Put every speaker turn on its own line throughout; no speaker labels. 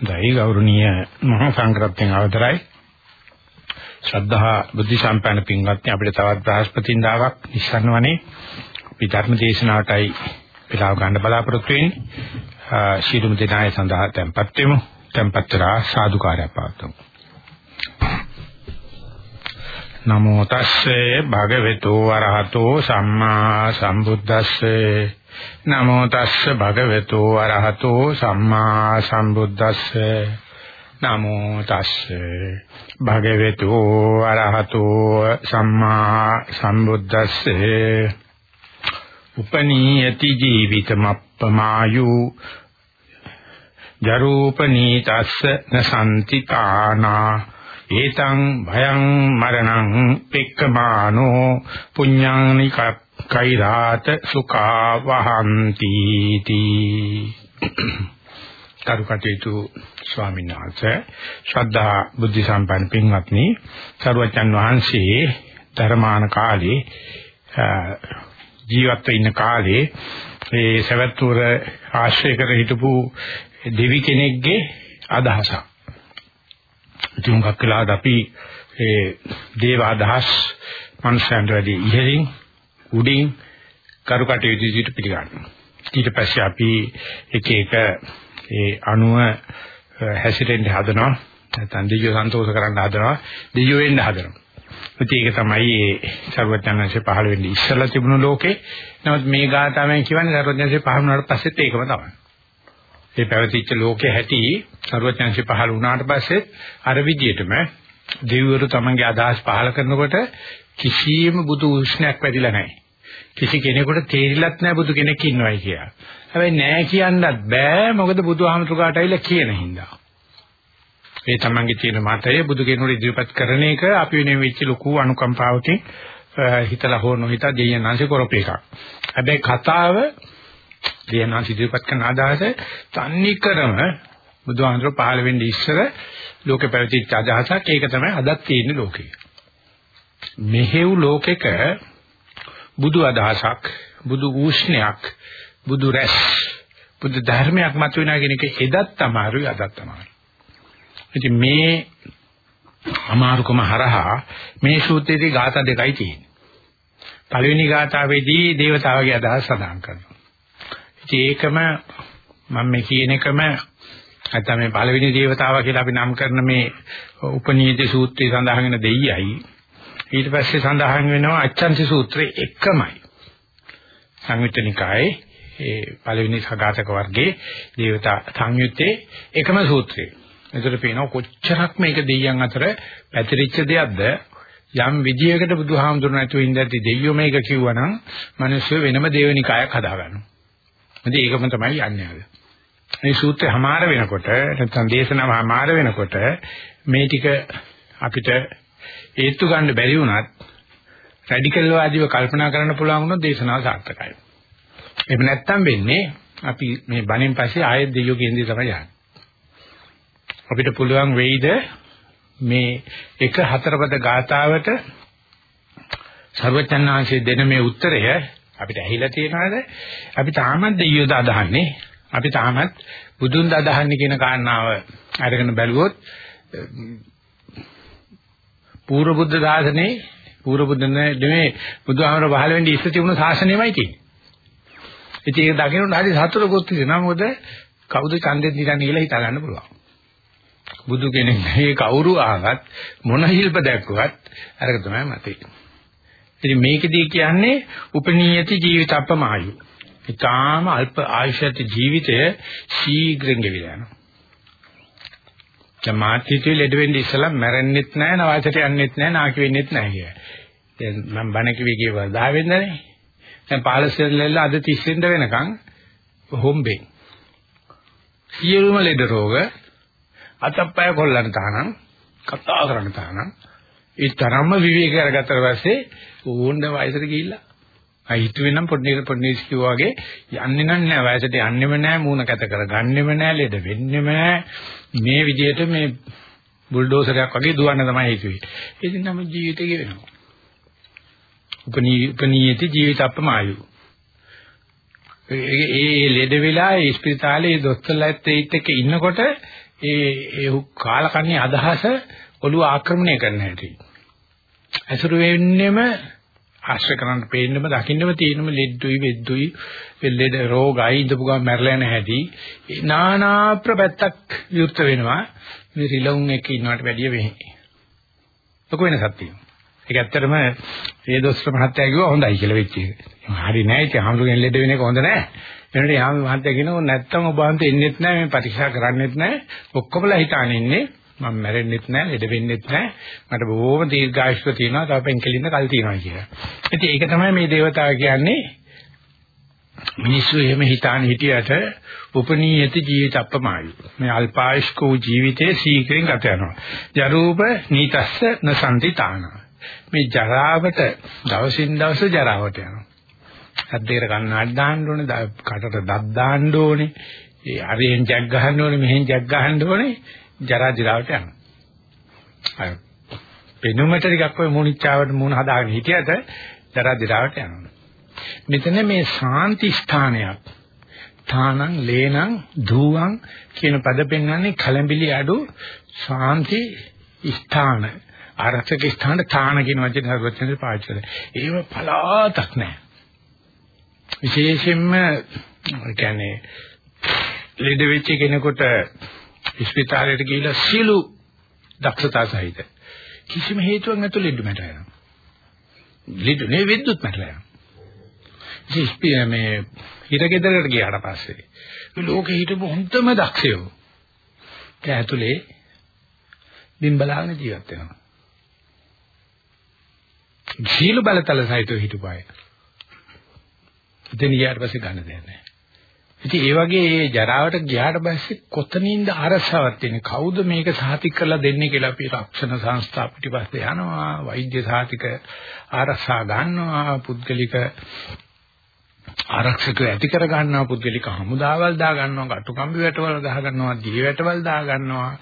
දෛ ගෞරවනීය මහා සංඝරත්නයන් අවතරයි. ශ්‍රද්ධා බුද්ධ සම්පන්න පින්වත්නි අපිට තවත් බ්‍රහස්පතින්දාවක් නිස්සන්වනේ අපි ධර්ම දේශනාවටයි වෙලාව ගන්න බලාපොරොත්තු වෙන්නේ. ශීලමු දිනාය සඳහා tempත් වෙමු. tempත් කරා සාදුකාරය පාතුමු නමෝ තස්සේ භගවතු වරහතෝ සම්මා සම්බුද්දස්සේ. නමෝ තස්ස භගවතු අරහතෝ සම්මා සම්බුද්දස්ස. නමෝ තස්ස භගවතු අරහතෝ සම්මා සම්බුද්දස්සේ. උපනීයති ජීවිතමප්පමායු ජරූපනීතස්ස නසන්ති කානා ඒතං භයං මරණං පික්කමානෝ. පුඤ්ඤානිකප්ප කෛරාත සුඛා වහන්ති තී කරුකටේතු ස්වාමීන් වහන්සේ ශ්‍රද්ධා බුද්ධ සම්පන්න පින්වත්නි සරුවචන් වහන්සේ ධර්මාන කාලේ ජීවත් ඉන්න කාලේ ඒ සවැත්තුර ආශ්‍රය කර හිටපු දෙවි කෙනෙක්ගේ අදහසක්. තුන්ගක් කළාද අපි ඒ දේව අදහස් මනුෂ්‍යයන්ට වැඩි ඉහළින් උඩින් කරුකටයුතු විදිහට පිළිගන්නවා. ඊට පස්සේ අපි එක එක ඒ අණුව හැසිරෙන්න හදනවා. නැත්නම් දෙවියෝ සන්තෝෂ කරන්න හදනවා. දෙවියෝ වෙන්න හදනවා. ඉතින් ඒක තමයි ඒ සර්වඥාන්සේ පහළ වෙන්නේ ඉස්සලා තිබුණු ලෝකේ. නමුත් මේ ගාථාවෙන් කියන්නේ සර්වඥාන්සේ පහළ වුණාට පස්සෙත් ඒකම තමයි. ඒ පැවතිච්ච ලෝකේ හැටි සර්වඥාන්සේ පහළ වුණාට පස්සේ අර විදියටම දෙවිවරු තමන්ගේ අදහස් පහළ කරනකොට කිසියම් බුදු උෂ්ණයක් වැඩිලා නැහැ. කිසි කෙනෙකුට තේරිලත් නැහැ බුදු කෙනෙක් ඉන්නවයි කියලා. හැබැයි නැහැ කියන්නත් බෑ මොකද බුදුහාමුදුරුගාට ඇවිල්ලා කියන හින්දා. ඒ තමන්ගේ තියෙන මතය බුදු කෙනෙකුට ඉදිරිපත් කරන එක අපි වෙනුවෙන් වෙච්ච ලොකු අනුකම්පාවකින් හිතලා හෝ නොහිතා දෙයයන්anse කරපු එකක්. හැබැයි කතාව දෙයයන්anse ඉදිරිපත් කරන අදහස තන්නිකරම බුදුහාමුදුරුවෝ පහළ වෙන්නේ ඉස්සර ලෝකේ පැවතිච්ච අදහසක් ඒක තමයි අදත් තියෙන ලෝකේ. මෙහෙව් ලෝකෙක බුදු අදහසක් බුදු ඌෂ්ණයක් බුදු රැස් බුදු ධර්මයක් මතුවෙනා කියන එක එදත් තමයි අදත් තමයි. ඉතින් මේ අමාරුකම හරහා මේ සූත්‍රයේදී ગાථා දෙකයි තියෙන්නේ. පළවෙනි ગાථාවේදී දේවතාවගේ අදහස් සඳහන් කරනවා. ඉතින් ඒකම මම මේ කියන එකම නැත්නම් මේ පළවෙනි දේවතාවා කියලා අපි නම් කරන මේ උපනීත සූත්‍රයේ සඳහන් වෙන දෙයියයි ඊට පස්සේ සඳහන් වෙනවා අච්ඡන්ති සූත්‍රයේ එකමයි. සංයුත්තනිකායේ ඒ පළවෙනි සගතක වර්ගයේ දේවතා සංයුත්තේ එකම සූත්‍රය. එතකොට පේනවා කොච්චරක් මේක දෙයියන් අතර පැතිරිච්ච දෙයක්ද යම් විදියකට බුදුහාමුදුරන නැතුව ඉඳද්දි දෙයියෝ මේක කිව්වනම් මිනිස්සු වෙනම දේවනිකායක් හදාගන්නවා. ඉතින් ඒකම තමයි යන්නේ අද. මේ සූත්‍රය හමාර වෙනකොට නැත්නම් දේශනාව හමාර වෙනකොට මේ ටික අපිට ඒත්තු ගන්න බැරි වුණත් රැඩිකල් වාදීව කල්පනා කරන්න පුළුවන් වුණොත් දේශනාව සාර්ථකයි. එහෙම නැත්තම් වෙන්නේ අපි මේ බණෙන් පස්සේ ආයෙත් දෙයියෝ කියන්නේ තමයි යන්නේ. අපිට පුළුවන් වෙයිද මේ එක හතරපද ගාතාවට සර්වචන්නාංශයේ දෙන මේ උත්තරය අපිට ඇහිලා තියෙනවද? අපි තාමත් දෙයියෝද අදහන්නේ. අපි තාමත් බුදුන්ද අදහන්නේ කියන කාරණාව අරගෙන බැලුවොත් පූර්ව බුද්ධ දාසනේ පූර්ව බුද්ධ නෙමෙයි බුදුහාමර පහළ වෙන්නේ ඉස්ස තිබුණු ශාසනයමයි තියෙන්නේ. ඉතින් ඒක දකින්න හරි සතුටකුත් තියෙනවා මොකද කවුද ඡන්දෙන් දිගන්නේ කියලා හිතා ගන්න පුළුවන්. බුදු කෙනෙක් මේ කවුරු ආවත් මොන හිල්ප දැක්කුවත් අරක තමයි මතේ. ඉතින් මේකදී කියන්නේ උපනීයති ජීවිතප්පමායු. ඊටාම අල්ප ආයුෂත් ජීවිතය ශීඝ්‍රයෙන් ගෙවිලා යනවා. මාත්‍යිතේ ලෙඩ වෙන්නේ ඉස්සලා මැරෙන්නෙත් නැහැ නවාසට යන්නෙත් නැහැ නාකි වෙන්නෙත් නැහැ කිය. දැන් මම බණ කිව්වේ කියව 10 වෙනිදානේ. දැන් 15 වෙනිදා අද 30 වෙනිදා වෙනකන් හොම්බේ. සියලුම ලෙඩ රෝග අතප්පය කොල්ලන් තහනම් කතා කරන්න තහනම් ඒ තරම්ම විවේක කරගත්තට පස්සේ ඕන්න වයසට ගිහිල්ලා අය හිතුවේ නම් පොඩි පොඩි කිව්වා වගේ යන්නේ නැහැ වයසට යන්නෙම නැහැ මූණ කැත කරගන්නෙම නැහැ ලෙඩ වෙන්නෙම නැහැ මේ විදිහට මේ බුල්ඩෝසරයක් වගේ දුවන්න තමයි හිතුවේ. ඉතින් නම් ජීවිතේ ගෙවෙනවා. උපනී උපනීයති ජීවිත අපමායු. ඒ ඒ ලෙඩ වෙලා ඒ ස්පිරිතාලේ දොස්තරලාත් ඒත් එක්ක ඉන්නකොට ඒ ඒ කාලකන්ණි අදහස ඔළුව ආක්‍රමණය කරන්න හැටි. අසුරු වෙන්නෙම ආශ්‍රය කරන්න පේන්නම දකින්නම තියෙනම ලෙඩ්ඩුයි වෙද්දුයි ලෙඩ රෝගයි ඉඳපු ගමන් මැරලා යන හැටි නානා ප්‍රපැත්තක් විවෘත වෙනවා මේ රිලවුන් එකේ ඉන්නවට වැඩිය වෙහි. ලොකු වෙනසක් තියෙනවා. ඒක ඇත්තටම ඒ දොස්තර මහත්තයා කිව්වා හොඳයි කියලා වෙච්ච එක. හරි නෑ ඉතින් හම්බුගෙන් ලෙඩ වෙන එක හොඳ නෑ. එනකොට යාම මහත්තයා කියනවා නැත්තම් ඔබ වහන්සේ එන්නෙත් නෑ මේ පරීක්ෂා කරන්නෙත් නෑ ඔක්කොමලා හිතාන ඉන්නේ මම මැරෙන්නෙත් නෑ ලෙඩ වෙන්නෙත් නෑ මට බොහොම දීර්ඝායුෂ තියෙනවා තව පෙන්කෙලින්න කල් තියෙනවා කියලා. ඉතින් ඒක තමයි මේ දේවතාව කියන්නේ මිනිස්සු එහෙම හිතාන හිටියට උපනීයති ජීවිත අපමායි. මේ අල්පායුෂ්ක වූ ජීවිතයේ සීක්‍රෙන් ගත යනවා. ජරූප නීතස්ස නසන්තිතාන. මේ ජරාවට දවසින් දවස ජරාවට යනවා. සද්දේට කන්නාඩි දාන්න ඕනේ, කටට දත් දාන්න ඕනේ, ඒ අරෙන් ජග් ගහන්න ඕනේ, මෙහෙන් ජග් ගහන්න ඕනේ, ජරා දිරාවට යනවා. අය පෙනුමට ටිකක් ඔය මොනිච්චාවට මුණ හදාගෙන හිටියට ජරා දිරාවට යනවා. මෙතන මේ සාන්ති ස්ථානයක් තානං ලේනං ධූවං කියන පද පෙන්වන්නේ කලඹිලි අඩු ශාන්ති ස්ථාන ආරක්ෂක ස්ථාන තාන කියන වචනේ හරවචනේ පාවිච්චි කරලා ඒව පලාතක් නැහැ විශේෂයෙන්ම කියන්නේ ලෙඩ වෙච්ච කෙනෙකුට ස්පිතාලයට ගිහිල්ලා සිළු දක්ෂතා සහිත කිසිම හේතුවක් නැතුව ලෙඩ මැට යනවා. ලෙඩ නේ විද්‍යුත් මැට යනවා. ඉස්පිය මේ හිරගෙදරකට ගියාට පස්සේ ලෝකෙ හිටපු හොඳම දක්ෂයෝ ඒ ඇතුලේ බිම් බලාගෙන ජීවත් වෙනවා. ජීල බලතල සහිතව හිටපුවාය. ඉතින් ඊට පස්සේ ගන්න දෙයක් නැහැ. ඉතින් ඒ වගේ ඒ ජරාවට ගියාට පස්සේ කොතනින්ද අරසාවක් තියෙන්නේ? කවුද මේක සාතික කරලා දෙන්නේ කියලා අපි රක්ෂණ සංස්ථා පිටිපස්සේ යනවා, වෛද්‍ය සාතික ආරක්ෂා ගන්නවා, පුද්ගලික ආරක්ෂකව ඇති කර ගන්නවා, පුද්ගලික හමුදාවල් දා ගන්නවා, අටුකම්බි වැටවල් දා ගන්නවා, දිවි වැටවල් දා ගන්නවා.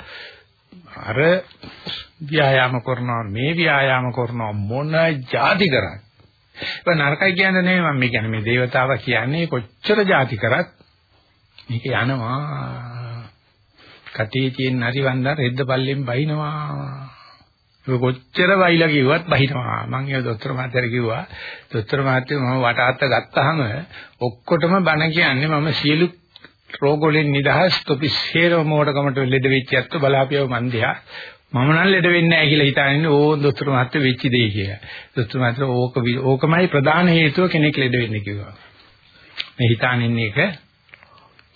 අර ව්‍යායාම කරනවා, මේ ව්‍යායාම කරනවා මොන જાති කරන්නේ? ඒක නරකයි කියන්නේ නෙමෙයි මම කියන්නේ මේ దేవතාවා කියන්නේ කොච්චර જાති කරත් මේක යනවා. කටේ තියෙන හරිවන්ද රෙද්ද පල්ලෙන් බහිනවා. ඒක කොච්චර වයිලා කිව්වත් බහිනවා. මම ඒ දොස්තර මහත්තයාට කිව්වා. දොස්තර මහත්තයා මම වටාත්ත ගත්තාම ඔක්කොටම බණ කියන්නේ මම සියලු රෝග වලින් නිදහස් තොපි සේරම මොඩකමට ලෙඩ වෙච්ච ඇත්ත බලාපියව මන් දිහා. මම නම් ලෙඩ වෙන්නේ නැහැ කියලා හිතාගෙන ඕන් දොස්තර මහත්තයා වෙච්ච දෙයි කියලා. දොස්තර මහත්තයා ඕක ඕකමයි ප්‍රධාන හේතුව කෙනෙක් ලෙඩ වෙන්නේ කිව්වා. මේ හිතාන ඉන්නේ එක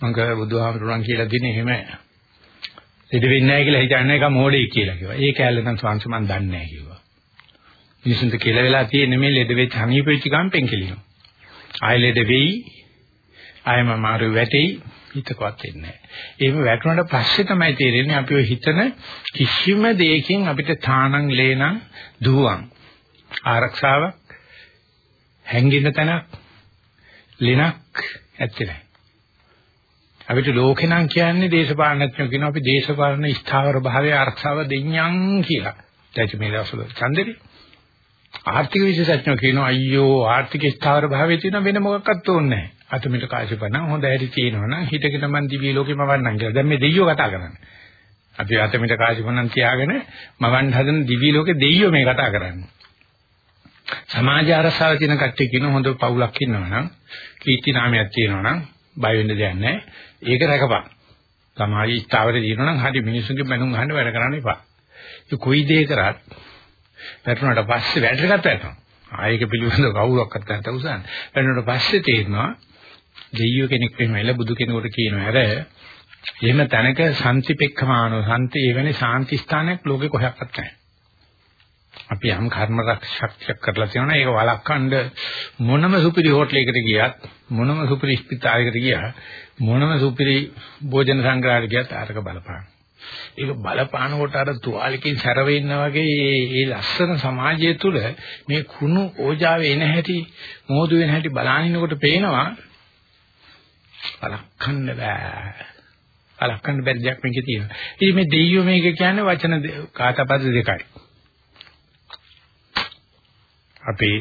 මම කව බුදුහාමුදුරන් කියලා දිනේ එහෙම ලෙඩ වෙන්නේ නැහැ කියලා හිතන්නේ එක මොඩේ කියලා කිව්වා. ඒ කැලේ නම් ස්වාංශ මන් දන්නේ නැහැ කිව්වා. මිනිසුන්ට කියලා වෙලා තියෙන්නේ මේ ලෙඩ වෙච්ච හනීප වෙච්ච ගමන් පෙන්කෙලිනවා. ආයෙ ලෙඩ වෙයි ආයෙම මාරු වැටෙයි හිතකවත් වෙන්නේ නැහැ. එහෙම වැටුණාට පස්සේ තමයි තේරෙන්නේ අපි ඔය හිතන කිසිම දෙයකින් අපිට තානං ලේනං දුවන් ආරක්ෂාවක් හැංගෙන්න තැනක් ලෙනක් ඇත්තේ නැහැ. අපිට ලෝකේ නම් කියන්නේ දේශපාලනඥයෝ කියනවා අපි දේශපාලන ස්ථාවර භාවයේ ආරක්ෂාව දෙඤ්ඤං කියලා. දැන් මේ දවස්වල ඡන්දෙදි ආර්ථික විශේෂඥයෝ කියනවා අයියෝ ආර්ථික ස්ථාවර භාවයේ තියෙන වෙන මොකක්වත් ඕනේ නැහැ. අතමිට කාසිපණ හොඳ හැටි තියෙනවා නම් හිතගෙන මන් දිවි ලෝකෙම වන්නම් කියලා. දැන් මේ දෙයියෝ කතා කරන්නේ. අපි අතමිට කාසිපණන් තියාගෙන මවන් හදන දිවි ලෝකේ දෙයියෝ මේ කතා කරන්නේ. සමාජ ආරසාව තියෙන කට්ටිය කියන හොඳ පවුලක් ඉන්නවා නම් කීර්ති නාමයක් තියෙනවා නම් බය වෙන්න දෙයක් නැහැ. ඒක රැකපන්. සමාජ ස්ථාවරේ තියෙනවා නම් හරි මිනිස්සුන්ගේ මනුන් අහන්න වැඩ කරන්න එපා. ඒ කොයි දේ කරත් වැටුණාට පස්සේ වැටරකට වැටෙනවා. ආයෙක පිළිබඳව කවුරක්වත් නැත උසන්. වැටුණාට පස්සේ තේරෙනවා දෙයියෝ කෙනෙක් වෙනවල බුදු කෙනෙකුට කියනවා අර එහෙම තැනක සම්තිපෙක්ඛමානෝ සම්ති එවැනි සාන්ති ස්ථානයක් ලෝකේ කොහෙවත් නැහැ. අපි යම් කර්ම ශක්තියක් කරලා තියෙනවා ඒක වළක්වන්න මොනම සුපිරි හෝටලයකට ගියත් මොනම සුපිරි ස්පිතාලයකට ගියා මොනම සුපිරි භෝජන සංග්‍රහයකට ගියත් ආරක බලපාන. ඒක බලපාන කොට අර තුවාලකින් සැර වෙන්නා වගේ මේ ලස්සන සමාජය තුළ මේ කුණු ඕජාවේ එන හැටි මෝදු වෙන හැටි බලනිනකොට පේනවා වළක්වන්න බෑ. වළක්වන්න බැරි දෙයක් මේකේ තියෙනවා. ඉතින් මේ දෙයියෝ මේක කියන්නේ වචන කාතපද දෙකයි. අපේ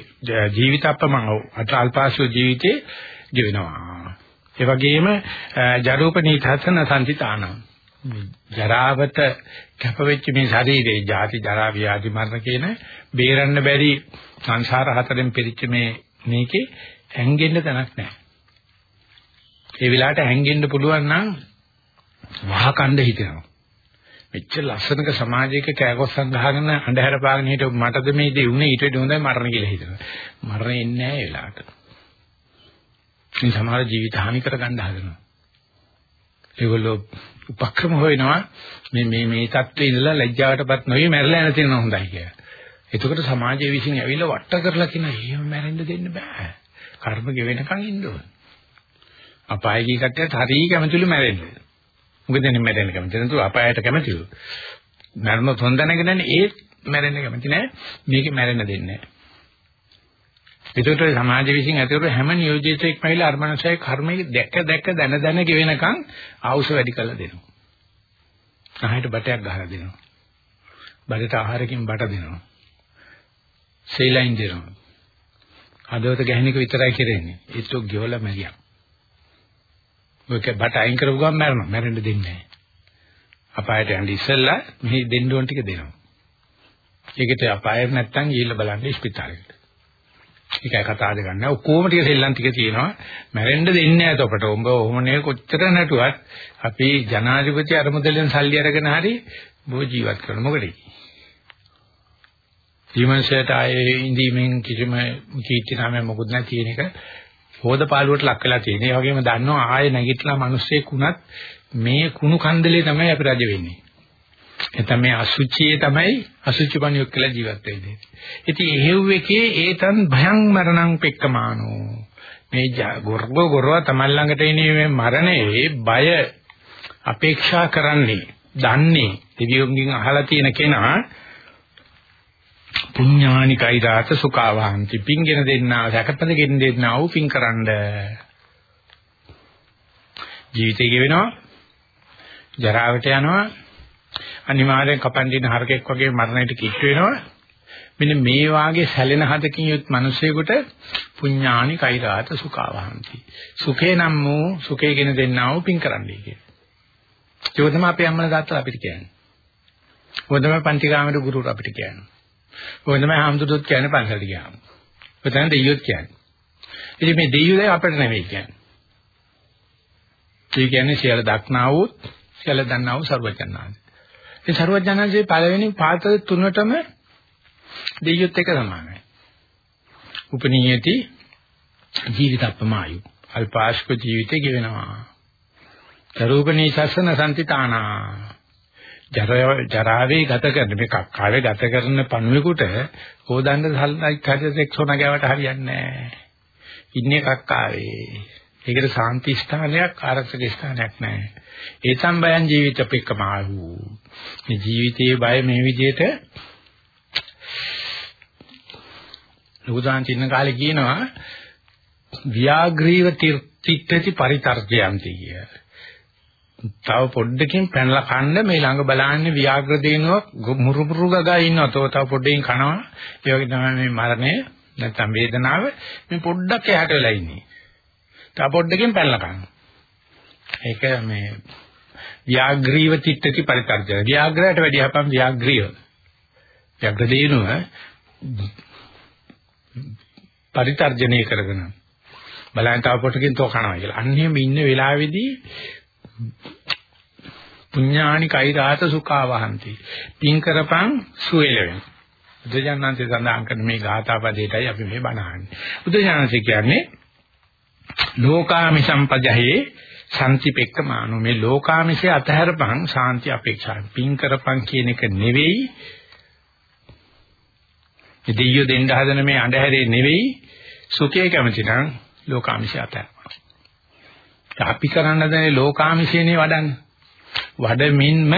ජීවිත අපමණ අත අල්පාසු ජීවිතේ ගෙවෙනවා. ඒ වගේම ජරූප නීතසන සංතිතාන ජරාවට කැපවෙච්ච මේ ශරීරේ ජාති ජරා ව්‍යාධි මරණ කියන බේරන්න බැරි සංසාර හතරෙන් පිරිච්ච මේ මේකේ හැංගෙන්න තැනක් නැහැ. ඒ වෙලාවට හැංගෙන්න පුළුවන් නම් වහකණ්ඩ හිතෙනවා. මෙච්චර ලස්සනක සමාජයක කෑකොස්සන් ගහගෙන අඳුර පාගෙන හිටු මටද මේ දේ උනේ ඊට වඩා හොඳයි මරණ කියලා හිතනවා. මරණය එන්නේ නැහැ ඒ වෙලාවට. මේ සමහර ජීවිත හානි කරගන්න හදනවා. ඒගොල්ලෝ උපක්‍රම හොයනවා මේ මේ මේ தත්ත්වේ ඉඳලා ලැජ්ජාවටපත් නොවි මැරලා යන තියෙන හොඳයි කියලා. එතකොට සමාජයේ විසින් ඇවිල්ලා වට කරලා කියන එහෙම මැරෙන්න දෙන්න බෑ. කර්ම ගෙවෙනකන් ඉන්න ඕන. අපායේ කට්ටියත් හරිය කැමතිලු මැරෙන්න. මොකද එන්නේ මැරෙන්න කැමති නැතු අපායට කැමතිලු. මරණොත් හොඳ නැගනනේ ඒත් මැරෙන්න කැමති නෑ. මේකේ මැරෙන්න දෙන්නේ නෑ. ඒකට සමාජ විසින් ඇතිවර හැම නියෝජිතයෙක්ම ඇවිල්ලා අර්මනසය කර්මයේ දැක දැක දන දන ගෙවෙනකන් ආවුස වැඩි කරලා දෙනවා. අහයට බටයක් ගහලා දෙනවා. බඩට ආහාරකින් බට දෙනවා. සේලයින් දෙනවා. හදවත ගැහෙනක විතරයි කරන්නේ. ඒත් ඔක් ගෙවලා මැරියා. ඔක බට අයින් කරපු ගමන් මැරෙනවා. මැරෙන්න දෙන්නේ නැහැ. අපායට යන්න ඉස්සෙල්ලා මෙහි දෙන්න ඕන ටික දෙනවා. ඒකට අපායට නැත්තම් ගිහිල්ලා බලන්න ස්පිතාලෙට. ඒකයි කතා දෙගන්න. ඔක්කොම ටික සෙල්ලම් ටික තියෙනවා. මැරෙන්න දෙන්නේ නැහැ අපට. උඹ ඔහොමනේ කොච්චර නටුවත් අපි ජනාධිපති අරමුදලෙන් සල්ලි අරගෙන හරි බෝ ජීවත් කරන මොකද? ජීවන්සයට ආයේ ඉඳීමෙන් කිසිම කීර්ති නාමයක් මොකුත් නැහැ කියන එක හොදපාලුවට ලක් වෙලා තියෙන. ඒ වගේම දන්නවා ආයේ නැගිටලා මිනිස්සෙක් වුණත් මේ කුණු කන්දලේ තමයි අපි රජ වෙන්නේ. එතන මේ අසුචියේ තමයි අසුචි පණියක් කියලා ජීවත් වෙන්නේ. ඉතින් එහෙව් එකේ ඒතන් භයං මරණං පෙක්කමානෝ. මේ ගොර්ග ගොරව තමයි ළඟට එන්නේ මේ මරණයේ බය අපේක්ෂා කරන්නේ, දන්නේ, දෙවියන්ගෙන් අහලා තියෙන කෙනා පුඤ්ඤානිකයි දාත සුඛාවහන්ති පිංගෙන දෙන්නා සැකපදගෙන දෙන්නා වූ පිංකරනද ජීවිතේ ගෙවෙනවා ජරාවට යනවා අනිවාර්යෙන් කපන්දින හරකෙක් වගේ මරණයට කිට් වෙනවා. මෙන්න මේ වාගේ සැලෙන හදකින් යුත් මිනිසෙකුට පුඤ්ඤානි කෛරාත සුඛාවහන්ති. සුඛේ නම් වූ සුඛේ ගෙන දෙන්නා වූ පින් කරන්නයි කියන්නේ. ඒක තමයි අපේ අම්මලා තාත්තලා අපිට කියන්නේ. ඔය තමයි පන්තිගාමයට ගුරුවරු අපිට කියන්නේ. ඔය තමයි හාමුදුරුවෝත් කියන්නේ පන්සලට ගියාම. ඔය තමයි දෙයියොත් කියන්නේ. ඉතින් මේ දෙයියෝ අපිට නෙවෙයි කියන්නේ. ඒ කියන්නේ සියල්ල දක්නා වූ සියල්ල දන්නා වූ සර්වඥාන්සේ. ඒ සරුවඥාන්සේ පළවෙනි පාත තුනටම දෙයියොත් එක සමානයි. උපනීයති ජීවිතප්පමායු. අල්පාශ්ක ජීවිතේ ගෙවෙනවා. දරූපනී සසන සම්තිතානා. ජරාවේ ගත කරන මේ කක්කාවේ ගත කරන පණුවෙකුට හොදන්න සල්ලයි කඩේක් සොනගාවට හරියන්නේ නැහැ. ඉන්නේ කක්කාවේ. ඒකට සාන්ති ස්ථානයක් ආරක්ෂක ස්ථානයක් නැහැ. ඒ සම්බයන් ජීවිත පිටකමාහු. මේ ජීවිතයේ බය මේ විදිහට ලෝදාන් තින්න කාලේ කියනවා ව්‍යාග්‍රීව තිත්තති පරිතර්ජයන්ති කිය. තව පොඩ්ඩකින් පැනලා කන්න මේ ළඟ බලන්නේ ව්‍යාග්‍ර දේනුවක් මුරුමුරු ගගා ඉන්නවා. තව තව පොඩ්ඩකින් කනවා. ඒ වගේ තමයි මේ මරණය නැත්නම් වේදනාව මේ පොඩ්ඩක් එහාට වෙලා ඉන්නේ. තව පොඩ්ඩකින් පැනලා කන්න. ඒක මේ ව්‍යාග්‍රීව චිත්තති පරිතර්ජන. ව්‍යාග්‍රයට වැඩි අපම් ව්‍යාග්‍රීව. ව්‍යාග්‍ර දේනුව පරිතර්ජනය කරගෙන බලයන් තව පොටකින් තෝ කනවා කියලා. අන්න එහෙම ඉන්න වෙලාවේදී පුඤ්ඤානි කෛරාත සුඛාවහන්ති. පින් කරපන් සුවේලෙන්. බුදුජානනාංශය සඳහන් කරන මේ ගාථා පදයටයි අපි මේ බණහන්නේ. බුදුජානනාංශය කියන්නේ ලෝකාමි සම්පජහේ සම්තිපෙක්කමානෝ මේ ලෝකාමිෂය අතහැරපන් සාන්ති අපේක්ෂා පින් කරපන් කියන එක නෙවෙයි දෙයියෝ දෙන්න හදන මේ අඳුරේ නෙවෙයි සුඛය කැමති නම් ලෝකාමිෂය අතහැරපන් අපි කරන්න දන්නේ ලෝකාමිෂයනේ වඩන්න වඩමින්ම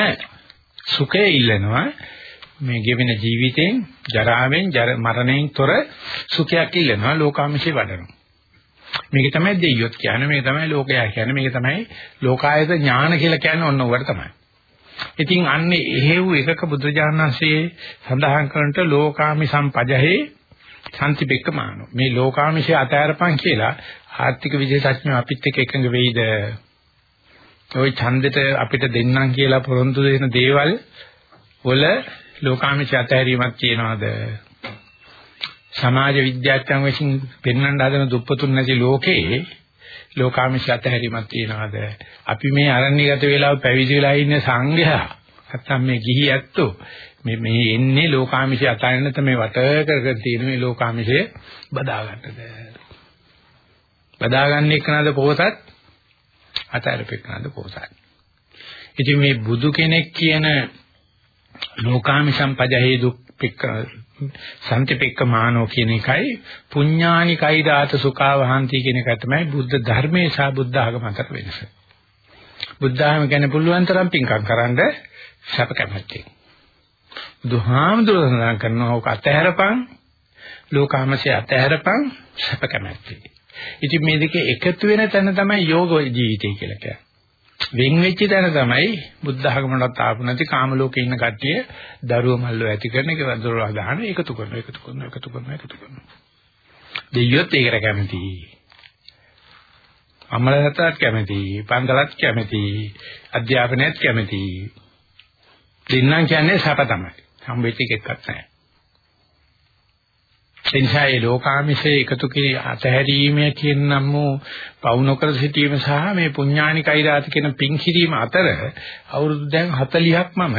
සුඛය ඉල්ලනවා මේ ගෙවෙන ජීවිතෙන් ජරාවෙන් මරණයෙන් තොර සුඛයක් ඉල්ලනවා ලෝකාමිෂය වඩනවා මේක තමයි දෙයියොත් කියන්නේ මේක තමයි ලෝකයා කියන්නේ මේක තමයි ලෝකායත ඥාන කියලා කියන්නේ ඔන්න ඔකට තමයි. ඉතින් අන්නේ එහෙව් එකක බුදුජානනාංශයේ සඳහන් කරනට ලෝකාමි සම්පජහේ සම්තිබෙක්කමානෝ මේ ලෝකාමිෂය අතෑරපන් කියලා ආර්ථික විදේශඥයෝ අපිත් එක්ක එකඟ වෙයිද ওই ඡන්දෙට අපිට දෙන්නම් කියලා පොරොන්දු දෙන දේවල් වල ලෝකාමිෂ අතහැරීමක් තියනවාද? සමාජ විද්‍යාඥයන් විසින් පෙන්වන්න හදන දුප්පතුන් නැති ලෝකේ ලෝකාමිෂ අතහැරීමක් තියනවාද? අපි මේ අරණ්‍යගත වෙලාව පැවිදි වෙලා ඉන්න සංඝයා නැත්තම් මේ ගිහි ඇත්තෝ. මේ මේ එන්නේ ලෝකාමිෂය අතරින් තමයි වට කරගෙන තියෙන මේ ලෝකාමිෂය බදා ගන්නද බදා ගන්න එකනද පොසත් අතරිපෙකනද පොසත් ඉතින් මේ බුදු කෙනෙක් කියන ලෝකාමිෂම් පජහේ දුක්පෙක්ක සම්තිපෙක්ක මානෝ කියන එකයි පුඤ්ඤානි කෛදාත සුඛා වහන්ති කියන එක තමයි බුද්ධ ධර්මයේ සහ බුද්ධ ආගම අතර වෙනස. බුද්ධ ආගම කියන්නේ පුළුවන් තරම් පින්කම් කරන්න සැප කැමැත්තේ. බුදුහාමුදුරුවෝ සඳහන් කරනවා ඔක අතහැරපන් ලෝකාමසේ අතහැරපන් සැප කැමැත්තේ. ඉතින් මේ දෙකේ එකතු වෙන තැන තමයි යෝග ජීවිතය කියලා කියන්නේ. වෙන් වෙච්ච තැන තමයි බුද්ධ ධර්මවලට ආපු නැති කාම ලෝකේ ඉන්න කට්ටිය දරුව මල්ලෝ ඇති කරන එක වදරව ගන්න එකතු කරන එකතු කරන එකතු කරන එකතු කරන දෙයියොත් ඒකට කැමතියි අමලහතත් කැමතියි පන්දලත් කැමතියි අධ්‍යාපනයත් කැමතියි දෙන්නම් කියන්නේ සැප තමයි හම්බෙච්ච එකක්වත් නැහැ. එනිසා ඒ ලෝකාමිෂේ එකතු කී අතහැරීමේ කියන නම් වූ පවු නොකර සිටීම සහ මේ පුඤ්ඤානිකයිදාත කියන පින් කිරීම අතර අවුරුදු දැන් 40ක් මම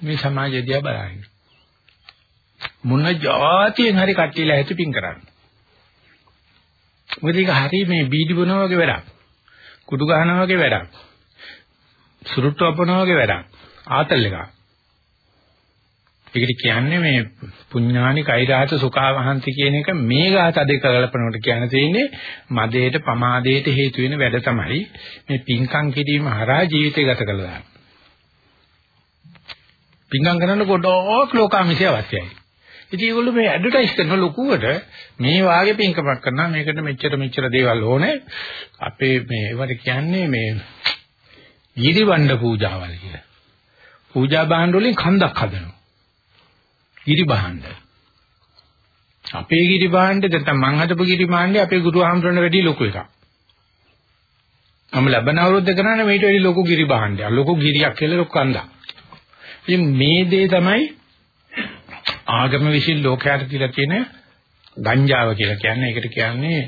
මේ සමාජය දිහා බලන්නේ. මොන જાතියෙන් හරි කට්ටියලා හිත පින් කරන්නේ. මොකද ඒක හරි මේ බීඩි බොනවා වගේ වැඩක්. කුඩු ගහනවා වගේ වැඩක්. සුරුට්ටු අපනවා වගේ වැඩක්. ආතල් එකක්. ඒකට කියන්නේ මේ පුඤ්ඤානි කෛරාත සුඛාවහන්ති කියන එක මේ ගාත අධික කල්පනකට කියන්න තියෙන්නේ මදේට පමාදේට හේතු වෙන වැඩ තමයි මේ පිංකම් කිරීම හරහා ජීවිතය ගත කළා. පිංකම් කරන්න ගොඩක් ලෝකාමිෂය අවශ්‍යයි. ඉතින් ඒගොල්ලෝ මේ ඇඩ්වර්ටයිස් කරන ලොකුවට මේ වාගේ පිංකමක් කරනවා මේකට මෙච්චර මෙච්චර දේවල් ඕනේ අපේ මේ ඒවට කියන්නේ මේ ගිරිවණ්ඩ පූජාවල් කියලා. පූජා භාණ්ඩ වලින් කන්දක් හදනවා. ගිරි බහන්න. අපේ ගිරි බහන්න නැත්නම් මං හදපු ගිරි බහන්නේ අපේ ගුරු ආම්රණ වැඩි ලොකු එකක්. මම ලබන අවුරුද්ද කරන්නේ මේට වැඩි ලොකු ගිරි බහන්නේ. ලොකු ගිරියක් කියලා ලොකු කන්දක්. ඉතින් මේ දේ තමයි ආගම විසින් ලෝකයට දීලා තියෙන ගංජාව කියලා කියන්නේ. ඒකට කියන්නේ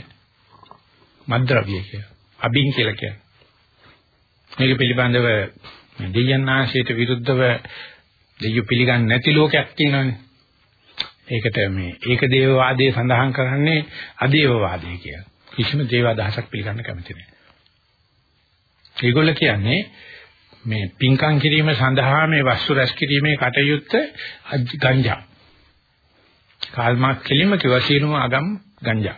මද්ද්‍රව්‍ය කියලා. අබින් කියලා කියන්නේ. මේක පිළිබඳව දෙයයන් ආශයට විරුද්ධව දෙයියෝ පිළිගන්නේ නැති ලෝකයක් තියෙනවානේ. ඒකට මේ ඒක දේවවාදයේ සඳහන් කරන්නේ අදේවවාදය කියලා. කිසිම දේව අදහසක් පිළිගන්න කැමති නැහැ. ඒගොල්ල කියන්නේ මේ පින්කම් කිරීම සඳහා මේ වස්තු රැස් කිරීමේ කටයුත්ත ගංජා. කාල්මාක් කෙලින්ම කිව්වා සීලම අගම් ගංජා.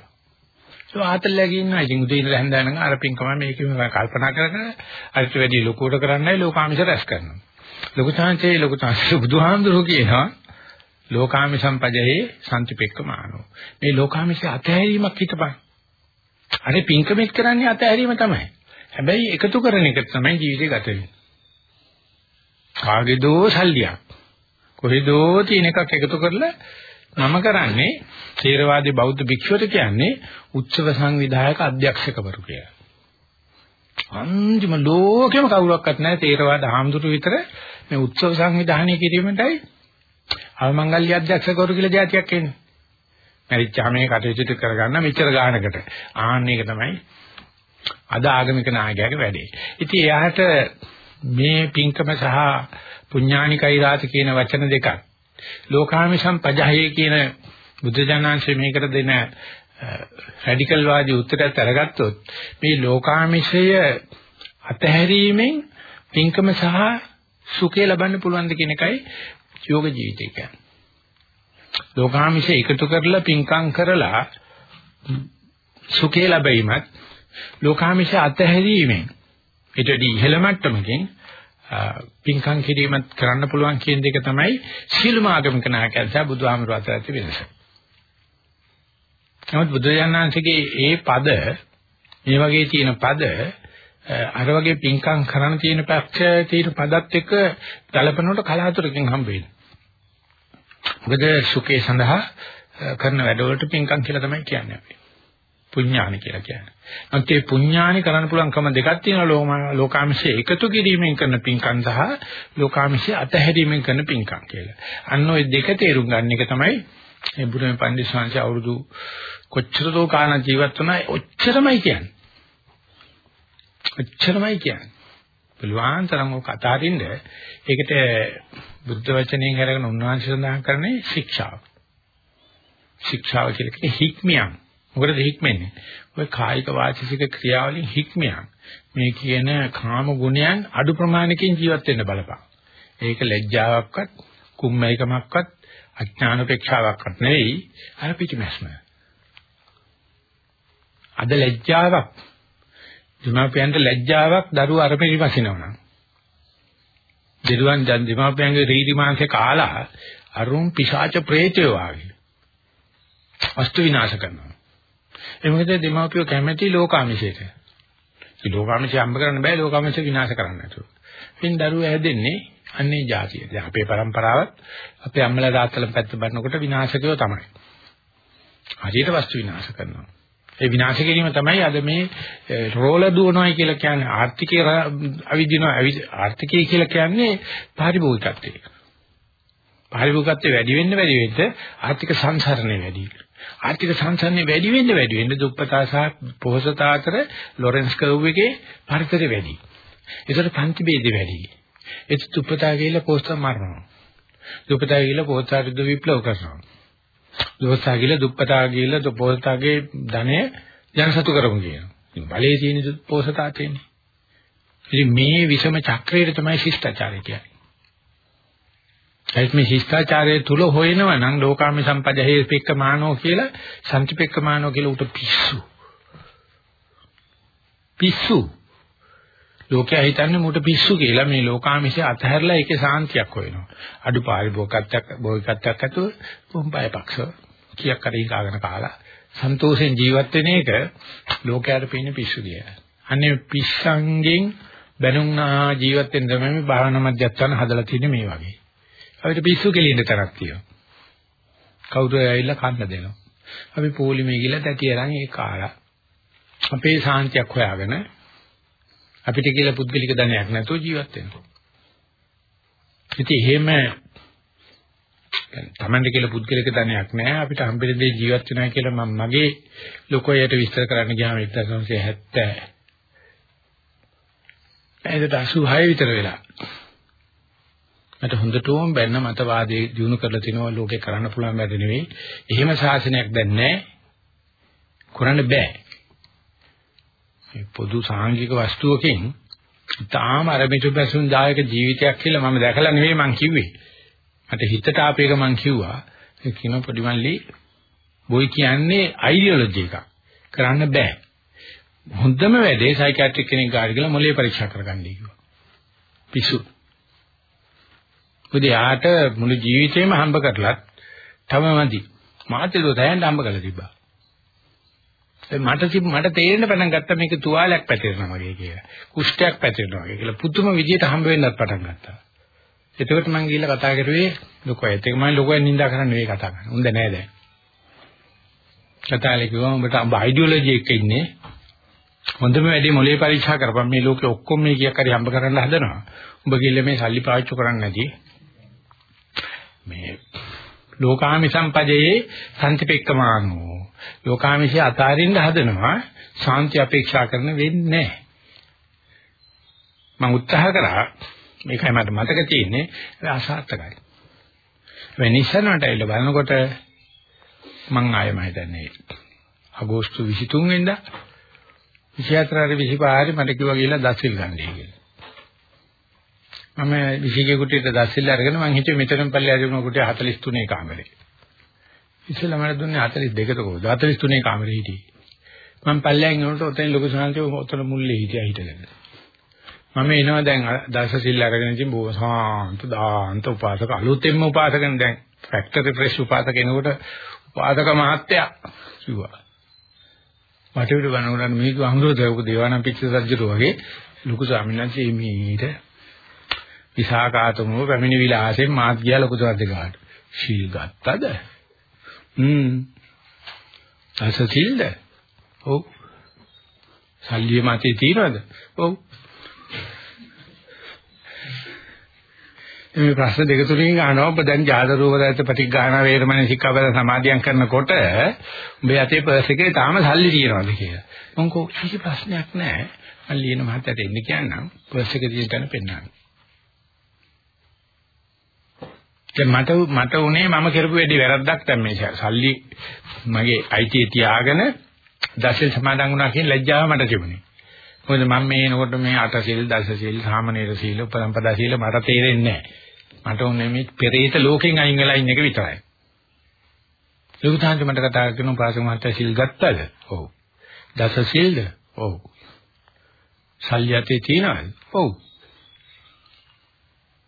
ඒ ආතල්ලාගේ ඉන්නවා. ඉතින් උදේ ඉඳලා හැන්දෑනක අර පින්කම මේකම කල්පනා කරගෙන අරිට වැඩි ලොකුවට කරන්නයි ලෝකාමිෂ රැස් කරනවා. ලොකු chance ලොකු chance බුදුහාමුදුරුවෝ කියනවා ලෝකාමි සම්පජයේ සම්තිපෙක්කමානෝ. මේ ලෝකාමිසේ අතහැරීමක් හිතපන්. අනේ පින්කමෙත් කරන්නේ අතහැරීම තමයි. හැබැයි එකතු කරන එක තමයි ජීවිතේ ගත වෙන්නේ. කාගේදෝ සල්ලියක්. කොහෙදෝ තියෙන එකක් එකතු කරලා මම කරන්නේ ථේරවාදී බෞද්ධ භික්ෂුවට කියන්නේ උත්සව සංවිධායක අධ්‍යක්ෂකවරු කියලා. අන්තිම ලෝකෙම කවුරක්වත් නැහැ ථේරවාද හාමුදුරු විතර මේ උත්සව සංවිධානය කිරීමටයි අවමංගල්‍ය අධ්‍යක්ෂකවරු කියලා જાතියක් එන්නේ. මරිච්චා මේ කටයුතු කරගන්න මෙච්චර ගානකට. ආන්න එක තමයි අද ආගමික නායකයාගේ වැඩේ. ඉතින් එයාට මේ පින්කම සහ පුඤ්ඤානිකයි රාත කියන වචන දෙකක් ලෝකාමිසම් පජහයේ කියන බුද්ධ ජානංශය මේකට දෙන රැඩිකල් වාදී උත්තරයක් අරගත්තොත් මේ ලෝකාමිෂය අතහැරීමෙන් පින්කම සහ සුඛය ලබන්න පුළුවන් ද කියන එකයි යෝග ජීවිතය කියන්නේ. ලෝකාමිෂය එකතු කරලා පින්කම් කරලා සුඛය ලැබීමත් ලෝකාමිෂය අතහැරීමෙන් ඊටදී ඉහළ මට්ටමකින් පින්කම් කිරීමත් කරන්න පුළුවන් කියන දෙක තමයි සීලම ආගමික නායකයන් සහ බුදුහාමුදුරුවෝ අතර ඇති වෙනස. නමුත් බුදුජානනාංශගේ ඒ පද මේ වගේ තියෙන පද අර වගේ පින්කම් කරන්න තියෙන පැක්ෂ තියෙන පදත් එක්ක ගලපනකොට කලාතුරකින් හම්බ වෙනවා. මොකද සුඛේ සඳහා කරන වැඩවලට පින්කම් කියලා තමයි කියන්නේ අපි. පුඤ්ඤානි කියලා කියන්නේ. නමුත් මේ පුඤ්ඤානි කරන්න පුළුවන් ක්‍රම දෙකක් තියෙනවා ලෝකාමිෂය එකතු කිරීමෙන් කරන පින්කම් සහ ලෝකාමිෂය අතහැරීමෙන් කරන පින්කම් කියලා. අන්න ওই දෙක තේරුම් ගන්න එක තමයි මේ බුදුම පණ්ඩිත ස්වාමීන් අවුරුදු කොච්චර දෝ කාණ ජීවත් වුණා ඔච්චරමයි කියන්නේ. ඔච්චරමයි කියන්නේ. පුළුවන් තරම් ඔක අතාරින්න ඒකට බුද්ධ වචනයෙන් අරගෙන උන්වහන්සේ සඳහන් කරන්නේ ශික්ෂාව. ශික්ෂාව කියලා කියන්නේ හික්මියන්. මොකටද හික්මෙන්නේ? ඔය කායික වාචික ක්‍රියාවලින් හික්මියන්. මේ කියන කාම ගුණයන් අඩු ප්‍රමාණයකින් ජීවත් වෙන්න බලපන්. ඒක ලැජ්ජාවක්වත්, කුම්මයිකමක්වත්, අඥානපේක්ෂාවක්වත් නෙවෙයි අර පිටිමැස්ම. අද ලැජ්ජාවක් දෙමාපියන්ට ලැජ්ජාවක් දරුවෝ අර පිළිපසිනවා නම්. දෙරුවන් දැන් දෙමාපියන්ගේ රීරි මාංශේ කාලා අරුන් පිසාච ප්‍රේතයෝ ආවේ. අස්තු විනාශ කරනවා. ඒ මොකද දෙමාපියෝ කැමැති ලෝකාමිෂයට. ඒ ලෝකාමිෂය අම්බ කරන්න බෑ ලෝකාමිෂය විනාශ කරන්න නැතුව. ඉතින් දරුවෝ හැදෙන්නේ අන්නේ જાතිය. දැන් අපේ પરම්පරාවත් අපේ අම්මලා තාත්තලා පැත්ත බලනකොට විනාශකයෝ තමයි. හරියට වස්තු විනාශ කරනවා. ඒ විනාශ කිරීම තමයි අද මේ රෝල දුවනවායි කියලා කියන්නේ ආර්ථිකය අවිදිනවා ආර්ථිකය කියලා කියන්නේ පාරිභෝගිකත්වය. පාරිභෝගිකත්වය වැඩි වෙන්න වැඩි වෙන්න ආර්ථික සංසරණය වැඩි ආර්ථික සංසරණය වැඩි වෙන්න වැඩි වෙන්න දුප්පතා සහ පොහොසත අතර ලොරෙන්ස් කර්ව් එකේ පරිතරය වැඩි. ඒකට පන්ති ભેද වැඩි. ඒත් දුප්පතා කියලා පොහොසත මරනවා. දුප්පතා කියලා පොහොසත විප්ලව කරනවා. දුප්පතා කියලා දුප්පතා කියලා පොහොසතාගේ ධනය ජනසතු කරමු කියනවා. ඉතින් බලයේ තියෙන පොහොසතා තියෙන්නේ. ඉතින් මේ විෂම චක්‍රයේ තමයි ශිෂ්ටාචාරය කියන්නේ. ඒත් මේ ශිෂ්ටාචාරයේ තුල හොයනවා නම් ලෝකාමි සම්පජහේ පෙක්කමානෝ කියලා සම්තිපෙක්කමානෝ කියලා උට පිස්සු. පිස්සු. ලෝකයා හිතන්නේ මුට පිස්සු කියලා මේ ලෝකාමිෂය අතහැරලා ඒකේ සාන්තියක් හොයනවා. අඩුපාරි භෝගකත්වයක් භෝගකත්වයක් ඇතුව පොම්පය පක්ෂ කීයක් හරි කාගෙන කාලා සන්තෝෂෙන් ජීවත් වෙන එක ලෝකයට පේන පිස්සු කියලා. අනේ පිස්සංගෙන් බැනුම්නා ජීවත් වෙන තමයි මේ භාවනා මධ්‍යස්ථාන හදලා තියෙන්නේ මේ වගේ. අපිට පිස්සු කෙලින්න තරක් තියෙනවා. කවුරු ඇවිල්ලා කන්න දෙනවා. අපි පොලිමේ ගිහලා තැටි අරන් ඒ කාලා අපේ සාන්තියක් හොයාගෙන අපිට කියලා පුද්ගලික ධනයක් නැතුව ජීවත් වෙනවා. ඉතින් එහෙම තමන්ට කියලා පුද්ගලික ධනයක් නැහැ. අපිට හම්බෙන දේ ජීවත් වෙනවා කියලා මම මගේ ලෝකයට විස්තර කරන්න ගියාම 1970 එදට 86 විතර වෙලා. මට හොඳටම බැන්න මතවාදී දිනු කරලා තිනවා ලෝකේ කරන්න පුළුවන් වැඩ නෙවෙයි. එහෙම ශාසනයක් දැන් නැහැ. කරන්න බෑ. මේ පොදු සාංගික වස්තුවකින් තාම අර මිතු බැසුන් දායක ජීවිතයක් කියලා මම දැකලා නෙවෙයි මං කිව්වේ. මට හිතට ආපේක මං කිව්වා. ඒ කියන පොඩිමල්ලි බොයි කියන්නේ අයිඩියොලොජි එකක්. කරන්න බෑ. හොඳම වැඩේ සයිකියාට්‍රික් කෙනෙක් ගාඩ ගිහලා මොලේ පරීක්ෂා කරගන්නයි කිව්වා. පිස්සු මොකද යාට මුළු ජීවිතේම හම්බ කරලත් තමමදි මාතේ දයන්ට හම්බ කරලා තිබ්බා. මට මට තේරෙන්න පටන් ගත්තා මේක තුවාලයක් පැතිරෙනවා වගේ කියලා. කුෂ්ඨයක් පැතිරෙනවා වගේ කියලා. පුදුම විදියට හම්බ වෙන්නත් පටන් ගත්තා. එතකොට මම ගිහිල්ලා කතා කරුවේ ලොකෝයත්. ඒක මම ලොකෝයන් නින්දා කරන්න නෙවෙයි කතා කරන්නේ. උන්ද නෑ දැන්. කතාලේ කිව්වා උඹට අඹ අයිඩියොලොජි එක ඉන්නේ. හොඳම වැඩේ මොලේ පරීක්ෂා කරපන් මේ ලෝකේ ඔක්කොම මේ කීයක් හරි හම්බ කරන්න හදනවා. උඹ ගිහිල්ලා මේ සල්ලි පාවිච්චි කරන්නේ නැති මේ ලෝකාමි සම්පදයේ සම්තිපෙක්කමානෝ. ලෝකාමිෂය අතාරින්න හදනවා ශාන්ති අපේක්ෂා කරන වෙන්නේ නැහැ. මම උත්සාහ කරා මේකයි මට මතක තියෙන්නේ අසාර්ථකයි. මේ නිසනට ඇවිල්ලා බලනකොට මං ආයෙම හිතන්නේ අගෝස්තු 23 වෙනිදා 24 හරි 25 හරි මට කිව්වා කියලා දස්සිල් ගන්නයි කියලා. මම විශේෂ කුටියට දස්සිල් අරගෙන මං හිතුවේ මෙතනම පල්ලෙහා දිනුන කුටිය 43 කාමරේ. ඉස්සෙල්ලා මට දුන්නේ 42ක කොහොමද 43 කාමරේ හිටියේ. මම පල්ලෙහාන් යනකොට ඔතන ලොකු සංහල්තේ ඔතන මුල්ලේ හිටියා හිටගෙන. මම එනවා දැන් දස සිල් අරගෙන ඉතින් බොහොම සාන්ත දාන්ත උපාසක අලුතෙන්ම උපාසකෙන් දැන් ෆැක්ටරි ෆ්‍රෙෂ් උපාසක කෙනෙකුට උපාසක මහත්තයා කිව්වා. මට විතර වනෝරන් මේක අහුරෝදේව දේවානම් පිච්ච සජ්ජරු වගේ ලොකු ස්වාමීන් වහන්සේ මීට විසාකාතුමෝ පැමිණි විලාසෙන් මාත් ගියා ලොකු සද්දගාට. ශීල් ගත්තද? හ්ම්. අසතිල්ද? ඔව්. සල්ලි මාතේ තියනවද? ඔව්. මේ ප්‍රශ්න දෙක තුලින් අහනවා ඔබ දැන් ජාත රූපදයට ප්‍රතිග්‍රහණ වේරමණී සික්ඛාපද සමාදියම් කරනකොට උඹේ අතේ පර්ස් එකේ තාම සල්ලි තියෙනවද කියලා. මම කිව්වා කිසි ප්‍රශ්නයක් නැහැ. මම ලියන මහත්තයට එන්න කියන්නම් පර්ස් එකේ තියෙන තැන පෙන්නන්න. දැන් මට මට උනේ මම කරපු වැඩි වැරද්දක් දැන් මේ සල්ලි මගේ අයිතිය තියාගෙන දසල් සමාදන් වුණා කියන ලැජ්ජාව මට තිබුණේ. මොකද මම මේ එනකොට මේ අට සිල් දස සිල් සාමනීර සීල උපසම්පදා සීල මට තේරෙන්නේ නැහැ. මට උනේ මේ පෙරේත ලෝකෙන් අයින් වෙලා ඉන්න එක විතරයි. ලොකුතාන්ත මට කතා කරන පාසක මහත්තයා සිල් ගත්තද? ඔව්. දස සිල්ද? ඔව්. සල්ලි අතේ තියනවද? ඔව්.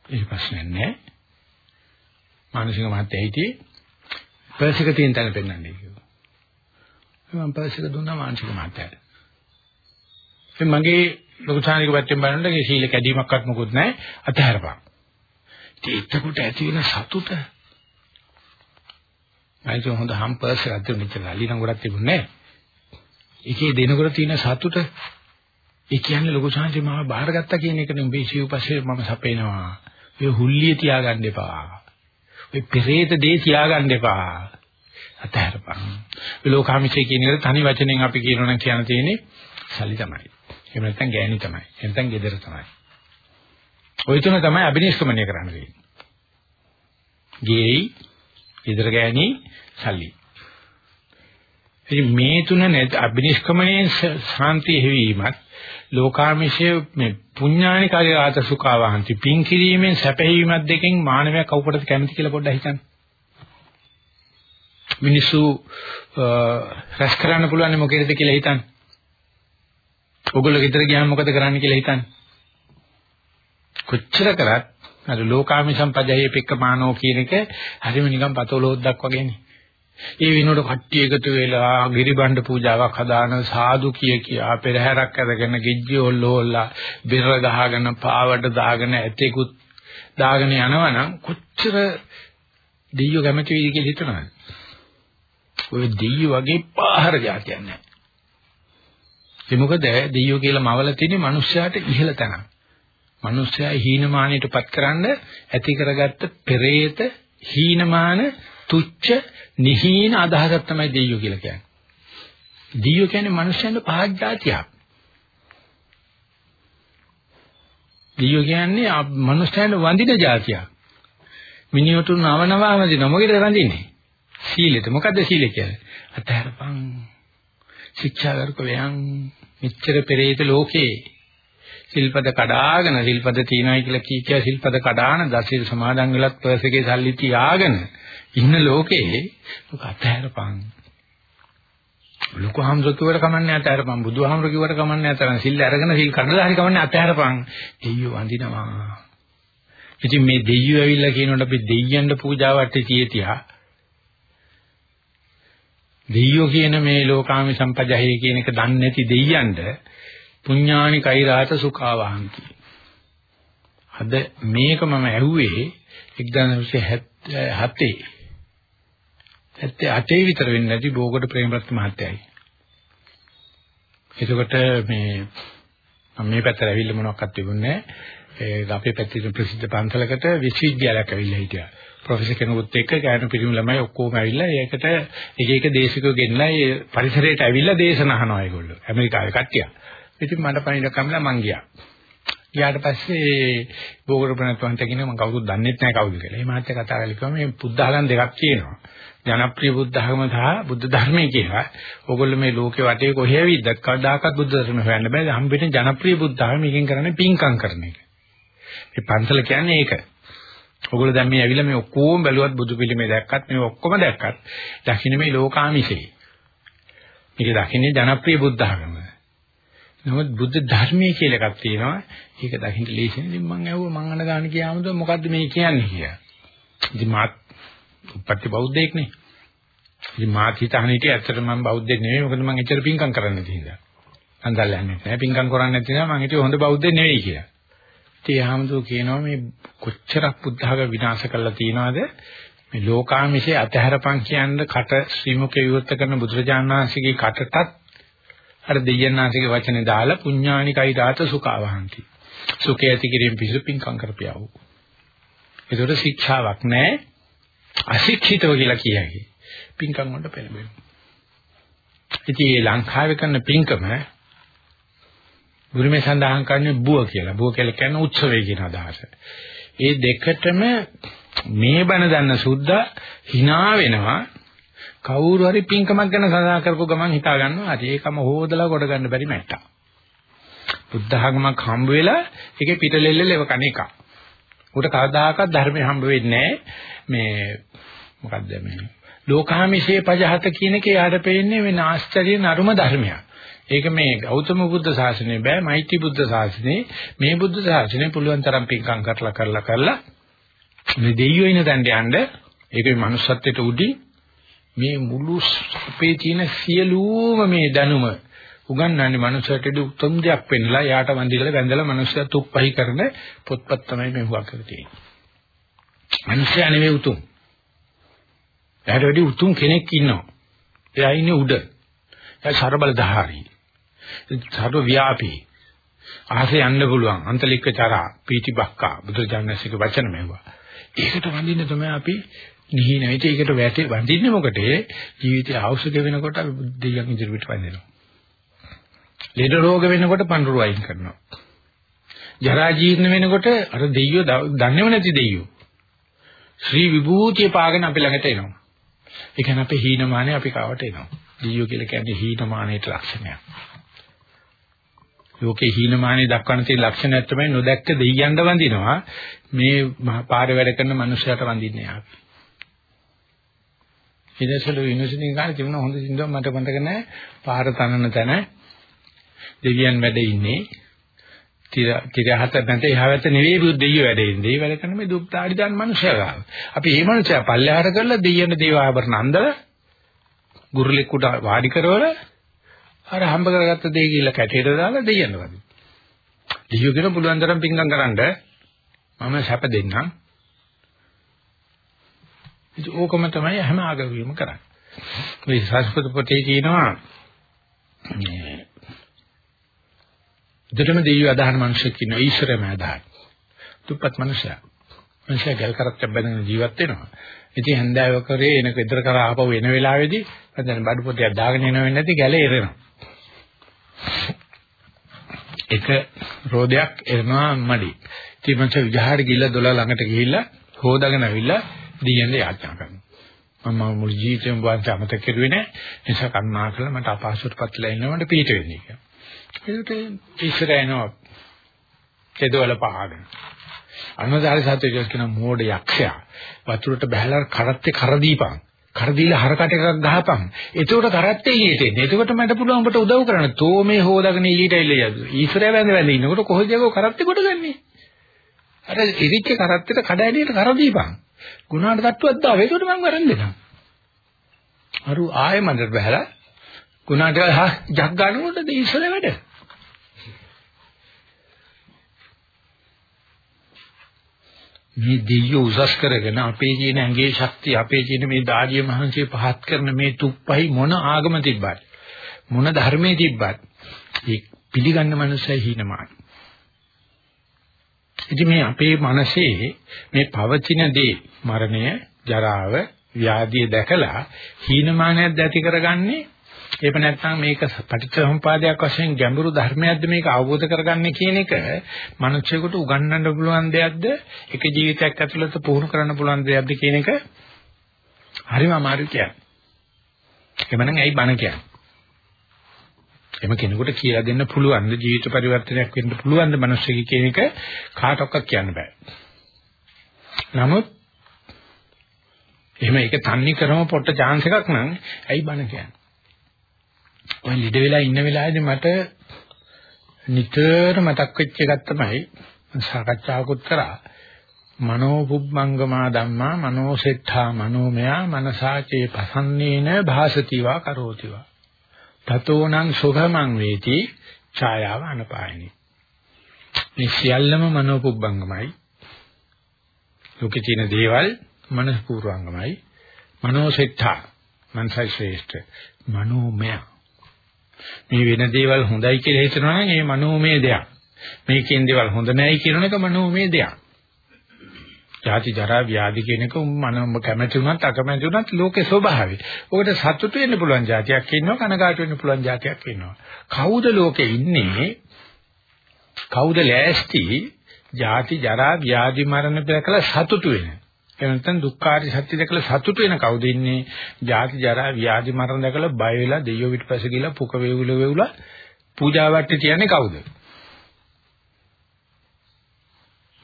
ඒ ප්‍රශ්නේ නැහැ. මානසික මහත්තයා හිටියේ පර්ස් එක තියෙන තැන පෙන්නන්නේ කිව්වා. මම පර්ස් එක දුන්නා මානසික මහත්තයාට. ඉතින් මගේ ලොකු සානික පැත්තෙන් බලනකොට ඒ සීල කැඩීමක්වත් මොකුත් නැහැ අතහැරපන්. ඉතින් එතකොට ඇති වෙන සතුට අයිත හොඳ හම් පර්ස් එකක් තිබුණා ඉතින් අලි නම් ගොඩක් තිබුණේ නැහැ. ඒකේ දෙනකොට තියෙන සතුට ඒ කියන්නේ ලොකු සාංශේ මාව බාරගත්තා කියන එක නෙමෙයි සිව්පස්සේ මම සපේනවා. ඒ හුල්ලිය තියාගන්න එපා. ඔය පෙරේත දේ තියාගන්න එපා. අතහැරපන්. ඒ ලෝකාමිෂේ කියන එක තනි වචනෙන් අපි කියනවා නම් කියන්න තියෙන්නේ සල්ලි තමයි. එහෙම නැත්නම් ගෑණි තමයි. නැත්නම් ගෙදර තමයි. ওই තුන තමයි අබිනිෂ්ක්‍මණය කරන්න තියෙන්නේ. ගේයි, ගෙදර ගෑණි, සල්ලි. ඉතින් මේ තුන අබිනිෂ්ක්‍මණයේ ශාන්තිය හැවීමත් ලෝකාමිෂය මේ පුඤ්ඤානි කාර්යාත සුඛාවහන්ති පින් කිරීමෙන් සැපහීමත් දෙකෙන් මානවයා කවුකටද කැමති කියලා පොඩ්ඩක් හිතන්න. මිනිස්සු රැස් කරන්න පුළුවන් මොකේද කියලා හිතන්න. ඔගොල්ලෝ ගෙදර ගියාම මොකද කරන්න කියලා හිතන්න. කොච්චර කරත් අර ලෝකාමිෂම් පජයේ පෙක්කමානෝ කියන එක හරිම නිකන් පතෝලෝද්දක් වගේනේ. ඒ විනෝඩ කට්ටිය එකතු වෙලා ගිරිබණ්ඩ පූජාවක් හදාන සාදු කිය කියා පෙරහැරක් අරගෙන ගිජ්ජි ඔල්ලෝල්ලා බෙර ගහගෙන පාවඩ දාගෙන ඇතෙකුත් දාගෙන යනවනම් කොච්චර දෙයියෝ කැමති වෙයිද කියලා හිතනවද? ඔය දෙයියෝ වගේ පාහර જાතියක් නැහැ. ඒ මොකද දෙයියෝ කියලා මවල තියෙන්නේ මිනිස්සයාට ඉහළ තැනක්. මිනිස්සයා හීනමානයටපත් කරන්න ඇති කරගත්ත පෙරේත හීනමාන තුච්ච නිහීන අදහසක් තමයි දෙයියෝ කියලා කියන්නේ. දෙයියෝ කියන්නේ මිනිස්යන්ට පහක් જાතියක්. දෙයියෝ කියන්නේ මිනිස්යන්ට වඳින જાතියක්. මිනිහට නවනවාම දින මොකද රඳින්නේ? සීලෙට. මොකද්ද සීලය කියන්නේ? අතහැරපන්. ශික්ෂාගරුක වයන් මෙච්චර පෙරේත ලෝකේ සිල්පද කඩාගෙන සිල්පද තියනයි කියලා කී කිය සිල්පද කඩාන දසිල් සමාදන් වෙලත් පර්ස් එකේ සල්ලි තියාගෙන ඉන්න ලෝකේ ඔක අතහැරපන්. ලොකු හම්සෝ කිව්වට කමන්නේ අතහැරපන්. බුදුහාමර කිව්වට කමන්නේ අතහැරපන්. සිල් අරගෙන සිල් කඩලා හරි කමන්නේ අතහැරපන්. දෙයියෝ වඳිනවා. ඉතින් මේ දෙයියෝ ඇවිල්ලා කියනකොට අපි දෙයියන්ට පූජාවට තියතියා දෙයියෝ කියන මේ ලෝකාමි සම්පජහේ කියන එක දන්නේ නැති දෙයියන්ට පුඤ්ඤානි කෛරාත සුඛාවහන්ති. අද මේක මම ඇහුවේ 1977 78 විතර වෙන්නේ නැති බෝගඩ ප්‍රේමරත්න මහත්තයයි. එතකොට මේ මම මේ පැත්තට ඇවිල්ලා මොනවක්වත් තිබුණේ නැහැ. ඒ අපේ පැත්තේ ප්‍රසිද්ධ පන්සලකට විශ්වවිද්‍යාලයක් ඇවිල්ලා හිටියා. ප්‍රොෆෙසර් කෙනෙකුත් එක්ක ගෑනු පිරිමි ළමයි ඔක්කොම ඇවිල්ලා ඒකට එක එක දේශිකයෝ ගෙන්නලා ඒ පරිසරයට ඇවිල්ලා දේශන අහනවා ඒගොල්ලෝ. ඇමරිකාවේ කට්ටිය. ඉතින් මට පණිඩ කම්ලා මං ගියා. ගියාට පස්සේ බෝගඩ ප්‍රණත්වන්ට කියන මම කවුරුත් දන්නෙත් නැහැ කවුද කියලා. මේ මාත්‍ය කතා කරලා කිව්වා මේ බුද්ධ ආගම් දෙකක් කියනවා. ජනප්‍රිය බුද්ධ ධර්ම සහ බුද්ධ ධර්මයේ කියලා. ඕගොල්ලෝ මේ ලෝකේ වටේ කොහේ ඇවිද්දත් කවදාකවත් බුද්ධ ධර්ම හොයන්න බෑ. හම්බෙන්නේ ජනප්‍රිය බුද්ධ ධර්ම එකෙන් කරන්නේ පිංකම් කරන එක. මේ පන්සල කියන්නේ ඒක. ඕගොල්ලෝ දැන් මේ ඇවිල්ලා මේ ඔක්කොම බැලුවත් බුදු පිළිමේ දැක්කත් මේ ඔක්කොම දැක්කත් දකින්න මේ ලෝකාමිෂේ. මේක දකින්නේ ජනප්‍රිය බුද්ධ ධර්ම. නමුත් බුද්ධ ධර්මයේ කියලා එකක් තියෙනවා. ඒක දකින්න ලේසියි. ඉතින් මම ඇහුවා මං අන ගන්න කියාමද මොකද්ද මේ කියන්නේ කියලා. ඉතින් මාත් උපත්ති බෞද්ධයෙක් නේ. ඉතින් මාත් හිතහන හිටියේ ඇත්තට මම බෞද්ධයෙක් නෙවෙයි මොකද මම එච්චර පිංකම් කරන්න නැති හින්දා. අන්දල් යන්නේ නැහැ. පිංකම් කරන්නේ නැති නිසා මම හිතුවේ හොඳ බෞද්ධයෙක් නෙවෙයි කියලා. ඉතින් ආමතු කියනවා මේ කොච්චරක් බුද්ධඝ විනාශ කරලා තියනවද? මේ ලෝකාමිෂේ අතහැරපන් කියන්න කට ශ්‍රීමුඛේ විවෘත කරන බුදුරජාණන් වහන්සේගේ කටටත් අර දෙයයන්ාසික වචනේ දාලා පුඤ්ඤානිකයි දාත සුඛවහන්ති. සුඛය ඇති කිරීම පිසු පිංකම් කරපියව. ඒකට ශික්ෂාවක් නැහැ. අශික්ෂිතව කියලා කියයි. පිංකම් වලට පෙළඹෙනවා. ඉතින් මේ ලංකාවේ කරන පිංකම බුරුමේ සඳහන් කරන්නේ බුව කියලා. බුව කියලා කියන්නේ උත්සවය කියන අදහස. ඒ දෙකටම මේ බණ දන්න සුද්දා hina වෙනවා. කවුරු හරි පිංකමක් ගැන සඳහන් කරපු ගමන් හිතා ගන්නවා අර ඒකම හොදලා කොට ගන්න බැරි මැට්ටා. බුද්ධ ධර්මයක් හම්බ වෙලා ඒකේ පිටලෙල්ලෙල ඒව කණ එක. උට කවදාකවත් ධර්මය හම්බ වෙන්නේ මේ මොකද්ද මේ ලෝකාමිෂේ පජහත කියන එක යාට පෙන්නේ මේ ආශ්චර්ය නරුම ධර්මයක්. ඒක මේ ගෞතම බුද්ධ ශාසනය බෑ මෛත්‍රී බුද්ධ ශාසනය මේ බුද්ධ ශාසනය පුළුවන් තරම් පිංකම් කරලා කරලා කරලා මේ දෙයියෝ ඉන තැනට යන්න ඒක මේ manussත්වයට උඩින් මේ මුළු අපේ තියෙන සියලුම මේ දැනුම උගන්වන්නේ මනුස්සයට උතුම් දෙයක් වෙන්නලා යාට වන්දිලා වැඳලා මනුස්සයා තුප්පහයි කරන පොත්පත් තමයි මේ හුවා කරලා තියෙන්නේ. මනුස්සයා නෙවෙයි උතුම්. එයාට වැඩි උතුම් කෙනෙක් ඉන්නවා. එයා ඉන්නේ උඩ. එයා ਸਰබලධාරී. සර්ව ව්‍යාපී. ආසේ යන්න පුළුවන්. අන්තලික්ක චරා පීතිබක්කා බුදුජානසික වචන මෙවුවා. ඒකට වඳින්න තමයි අපි නිහින වෙච්ච ඒකට වැටේ වඳින්නේ මොකටද? ජීවිතය අවශ්‍ය වෙනකොට අපි දෙයියන් ඉදිරියට වඳිනවා. ලෙඩ රෝග වෙනකොට පඳුරු අයින් කරනවා. ජරා ජීර්ණ වෙනකොට අර දෙයියෝ දන්නේව නැති දෙයියෝ. ශ්‍රී විභූතිය පාගෙන අපි ළඟට එනවා. ඒ කියන්නේ අපේ හීනමානේ අපි කාවට එනවා. දෙයියෝ කියලා කියන්නේ හීනමානේට ලක්ෂණයක්. ලෝකේ හීනමානේ දක්වන තියෙන ලක්ෂණයක් තමයි නොදැක්ක දෙයියන්ට වඳිනවා. මේ පාරේ වැඩ කරන මනුස්සයට වඳින්නේ ආපි. ඉතින්සලු යුනිවර්සිටි ගානේ තිබුණ හොඳ සින්දුවක් මට මතක නැහැ. පාර තනන තැන දෙවියන් වැඩ ඉන්නේ. තිර තිර හත නැත එහාවත නෙවෙයි බුද්ධිය වැඩ ඉන්නේ. ඒ වැඩ කරන මේ දුක්තාඩි දාන මනුස්සයා ගාව. අපි මේ මනුස්සයා පල්ලෙහාට කරලා දෙයියන් දේව ආභරණ අන්දලා ගුරුලෙක් උඩ වාඩි කරවල අර හම්බ කරගත්ත දේ කියලා කැටේට දාලා දෙයියන් වදින. දෙයියෝ කියන පුළුවන් තරම් පිංගම් කරන්න මම සැප දෙන්නම්. ඉතින් ඕකම තමයි හැම ආගමකම කරන්නේ. මේ සංස්කෘත පොතේ කියනවා මේ දෙතම දෙවියෝ අදහන මිනිස්සෙක් ඉන්නවා ඊශ්වරයම අදහන. දුප්පත් මිනිසයා. මිනිසා ගල් කරක් බැඳගෙන ජීවත් වෙනවා. ඉතින් හන්දාව කරේ එනක ඉදර කර ආපහු එන වෙලාවේදී දැන් බඩු පොතයක් දාගෙන එනව වෙන්නේ නැති ගැලේ එරෙනවා. එක රෝදයක් එනවා මඩි. ඉතින් මං විජහාට ගිහිල්ලා දොළ ළඟට ගිහිල්ලා හොදාගෙන ඇවිල්ලා දීයන්ද යාචනා කරනවා. මම මුළු ජීවිතේම වාන්ච අමතක කරුවේ නැහැ. නිසා කරුණා කළා මට අපහසුතාවපත්ලා ඉන්නවට පිට වෙන්නේ කියලා. ඒකට ඉස්සර එනවා. කෙදවල පහගෙන. අනුදාරි සත්‍යය කියන මෝඩ යක්ෂයා වතුරට බහැලා කරත්තේ කර දීපන්. කර දීලා හරකට එකක් ගහපන්. එතකොට කරත්තේ එළියට එන්නේ. එතකොට මට පුළුවන් ඔබට උදව් කරන්න. තෝ මේ හොදාගෙන එළියට එල්ල යදු. ඊශ්වරය වැඳ වැඳ ඉන්නකොට කොහොමද යකෝ කරත්තේ කොට ගන්නේ? අර ඉරිච්ච කරත්තේට කඩ ඇලියට කර දීපන්. ගුණාට තට්ටුවක් දාව. එතකොට මම වරන් දෙනවා. අරු ආයෙ මන්දර බහැලා ගුණාට හා ජග් ගන්නකොට ඊශ්වරය වැඩ. මේ දෙයියෝ උසස් කරගෙන අපේ කියන ඇඟේ ශක්තිය අපේ කියන මේ දාඩිය මහන්සිය පහත් කරන මේ තුප්පහයි මොන ආගම තිබ්බත් මොන ධර්මයේ තිබ්බත් ඒ පිළිගන්න මනුස්සය හිණමාන. ඉතින් මේ අපේ මනසේ මේ පවතින දේ මරණය, ජරාව, ව්‍යාධිය දැකලා හීනමානයක් ඇති කරගන්නේ එහෙම නැත්නම් මේක පටිච්චසමුපාදයක් වශයෙන් ගැඹුරු ධර්මයක්ද මේක අවබෝධ කරගන්නේ කියන එක මනුෂ්‍යයෙකුට උගන්වන්න පුළුවන් දෙයක්ද එක ජීවිතයක් ඇතුළත පුහුණු කරන්න පුළුවන් දෙයක්ද කියන එක හරිම අමාරුයි කියන්නේ. එමනම් ඇයි බණ කියන්නේ? එම කෙනෙකුට කියලා දෙන්න පුළුවන් ද ජීවිත පරිවර්තනයක් වෙන්න පුළුවන් ද මිනිස්සෙකි කියන එක කාටවත් කියන්න බෑ. නමුත් එහෙම ඒක තන්නේ කරම පොට්ට chance එකක් නම් ඇයි බණ කියන්නේ? ඔය ලිඩ වෙලා ඉන්න වෙලාවේදී මට නිතර මතක් වෙච්ච එකක් තමයි සාකච්ඡාවකුත් කරා මනෝ පුබ්බංගමා ධම්මා මනෝසෙට්ඨා මනෝමයා මනසාචේ පසන්නේන භාසතිවා කරෝතිවා තතෝනං සුඛමං වේති ඡායාව අනපායනි. මේ සියල්ලම මනෝ පුබ්බංගමයි ලෝකේ තියෙන දේවල් මනස් පූර්වංගමයි මනෝසෙට්ඨා මනසයි ශ්‍රේෂ්ඨ. මනෝමයා. මේ වෙන දේවල් හොඳයි කියලා හිතනවා නම් ඒ මනෝමය දෙයක්. මේ කියන දේවල් හොඳ නැහැ කියන එක මනෝමය දෙයක්. ජාති ජරා ව්‍යාධි කියන එක මනෝම කැමැති වුණත් අකමැති වුණත් ලෝකේ ස්වභාවය. ඔකට සතුටු වෙන්න පුළුවන් જાතියක් ඉන්නවා කනගාටු වෙන්න පුළුවන් જાතියක් ඉන්නවා. කවුද ලෝකේ ඉන්නේ? කවුද ලෑස්ති ජාති ජරා ව්‍යාධි මරණ දැකලා සතුටු වෙන? එහෙම නැත්නම් දුක්ඛාරි සත්‍ය දැකලා සතුටු වෙන කවුද ඉන්නේ? ජාති ජරා ව්‍යාධි මරණ දැකලා බය වෙලා දෙයියෝ පිටපස්සේ ගිහලා පුක වේවුල වේවුලා පූජාවට තියන්නේ කවුද?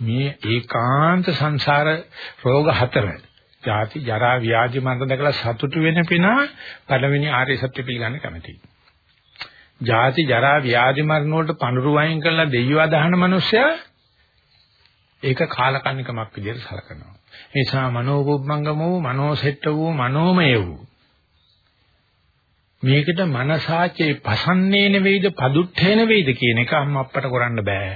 මේ ඒකාන්ත සංසාර රෝග හතර ජාති ජරා ව්‍යාධි මරණ දැකලා සතුටු වෙන පිනා පළවෙනි ආර්ය සත්‍ය පිළිගන්න කැමතියි. ජාති ජරා ව්‍යාධි මරණ වලට පඳුරු වයින් කරලා දෙයියෝ අදහන මිනිස්සයා ඒක කාලකන්නිකමක් විදිහට සලකනවා. ඒ නිසා මනෝපුබ්බංගම වූ මනෝසෙට්ට වූ මනෝමය වූ මේකට මනසාචේ පසන්නේ නෙවෙයිද පදුට්ඨේ නෙවෙයිද කියන එක අම්ම අප්පට කරන්න බෑ.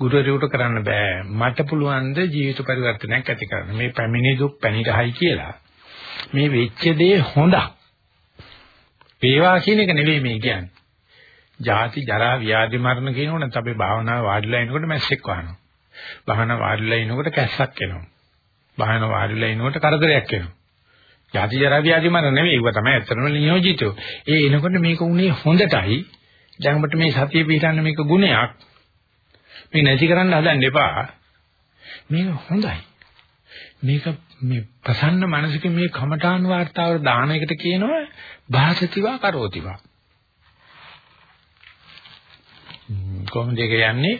ගුරුවරයෙකුට කරන්න බෑ. මට පුළුවන් ද ජීවිත පරිවර්තනයක් ඇති කරන්න. මේ පැමිණි දුක් පැනිරහයි කියලා. මේ වෙච්ච දේ හොඳක්. වේවා කියන එක නෙවෙයි මේ කියන්නේ. ජාති ජරා ව්‍යාධි මරණ කියනකොට අපි භාවනාව වාඩිලා ඉනකොට මැස්සෙක් වහනවා. භාවනාව වාඩිලා ඉනකොට කැස්සක් එනවා. භාවනාව වාඩිලා ඉනකොට කරදරයක් එනවා. ජාති ජරා ව්‍යාධි මරණ නෙවෙයි ඒව තමයි ඇත්තටම නියෝජිතෝ. ඒ එනකොට මේක උනේ හොඳටයි. දැන් ඔබට මේ සතිය පිටන්න මේක ගුණයක්. මේ නැති කරන්න හදන්න එපා. මේක හොඳයි. මේක මේ ප්‍රසන්න මනසක මේ කමඨාන් වාර්තාවර දාන එකට කියනවා භාසතිවා කරෝතිවා. කොහොමද ඒක යන්නේ?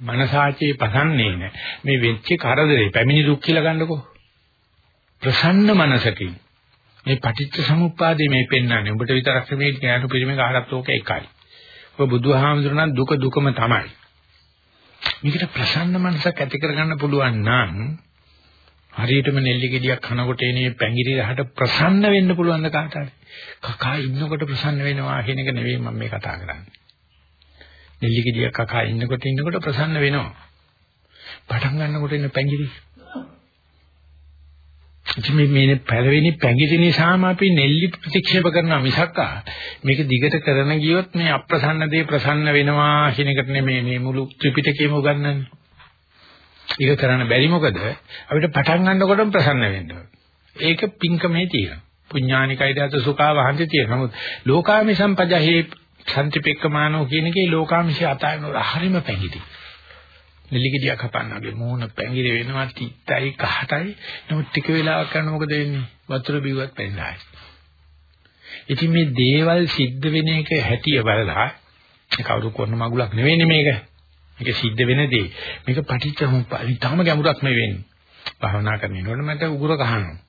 මනසාචේ පසන්නේ නැහැ. මේ වෙච්ච කරදරේ පැමිණි දුක් කියලා ගන්නකෝ. ප්‍රසන්න මනසකින් මේ පටිච්ච සමුප්පාදේ මේ පෙන්වන්නේ. ඔබට විතරක් මේ ඥාන පිරිමේ කාටත් ඕක එකයි. ඔබ බුදුහාමුදුරනම් දුක දුකම තමයි. මේකට ප්‍රසන්න මනසක් ඇති කරගන්න පුළුවන් නම් හරියටම නෙල්ලි ගෙඩියක් කනකොට එනේ පැංගිරි රහට ප්‍රසන්න වෙන්න පුළුවන් ද කාටද? කකා ඉන්නකොට ප්‍රසන්න වෙනවා කියන එක නෙවෙයි මම මේ කතා කරන්නේ. නෙල්ලි ගෙඩියක් කකා ඉන්නකොට ඉන්නකොට ප්‍රසන්න වෙනවා. පටන් ගන්නකොට එන පැංගිරි ඉතින් මේ මේ පළවෙනි පැංගිරි නිසාම අපි නෙල්ලි ප්‍රතික්ෂේප කරනවා මිසක් මේක දිගට කරන ගියොත් මේ අප්‍රසන්න දේ ප්‍රසන්න වෙනවා කියන එකට නෙමේ මේ මුළු ත්‍රිපිටකයම උගන්වන්නේ. ඒක කරන්න බැරි මොකද අපිට පටන් ගන්නකොටම ප්‍රසන්න වෙන්න ඒක පිංකමේ තියෙනවා. පුඥානිකයි දත සුඛා වහන්ති තියෙනවා. නමුත් ලෝකාමි සම්පජහේ සම්තිපෙක්කමානෝ කියන එකේ ලෝකාමිෂය අතාරින හරිම පැංගිරි. නෙල්ලිගෙඩියක් හපන්නගේ මූණ පැංගිරි වෙනවා තිත්තයි කහටයි. නමුත් ටික වෙලාවක් කරන මොකද වෙන්නේ? වතුර බිව්වත් පැන්නායි ඉතින් මේ දේවල් සිද්ධ වෙන එක හැටිය බලලා කවුරු කරන මගුලක් නෙවෙයි මේක. මේක සිද්ධ වෙන දේ. මේක පටිච්ච සමුප්පාදිතාම ගැඹුරක් නෙවෙන්නේ. භාවනා කරනකොට මට උගුර කහනවා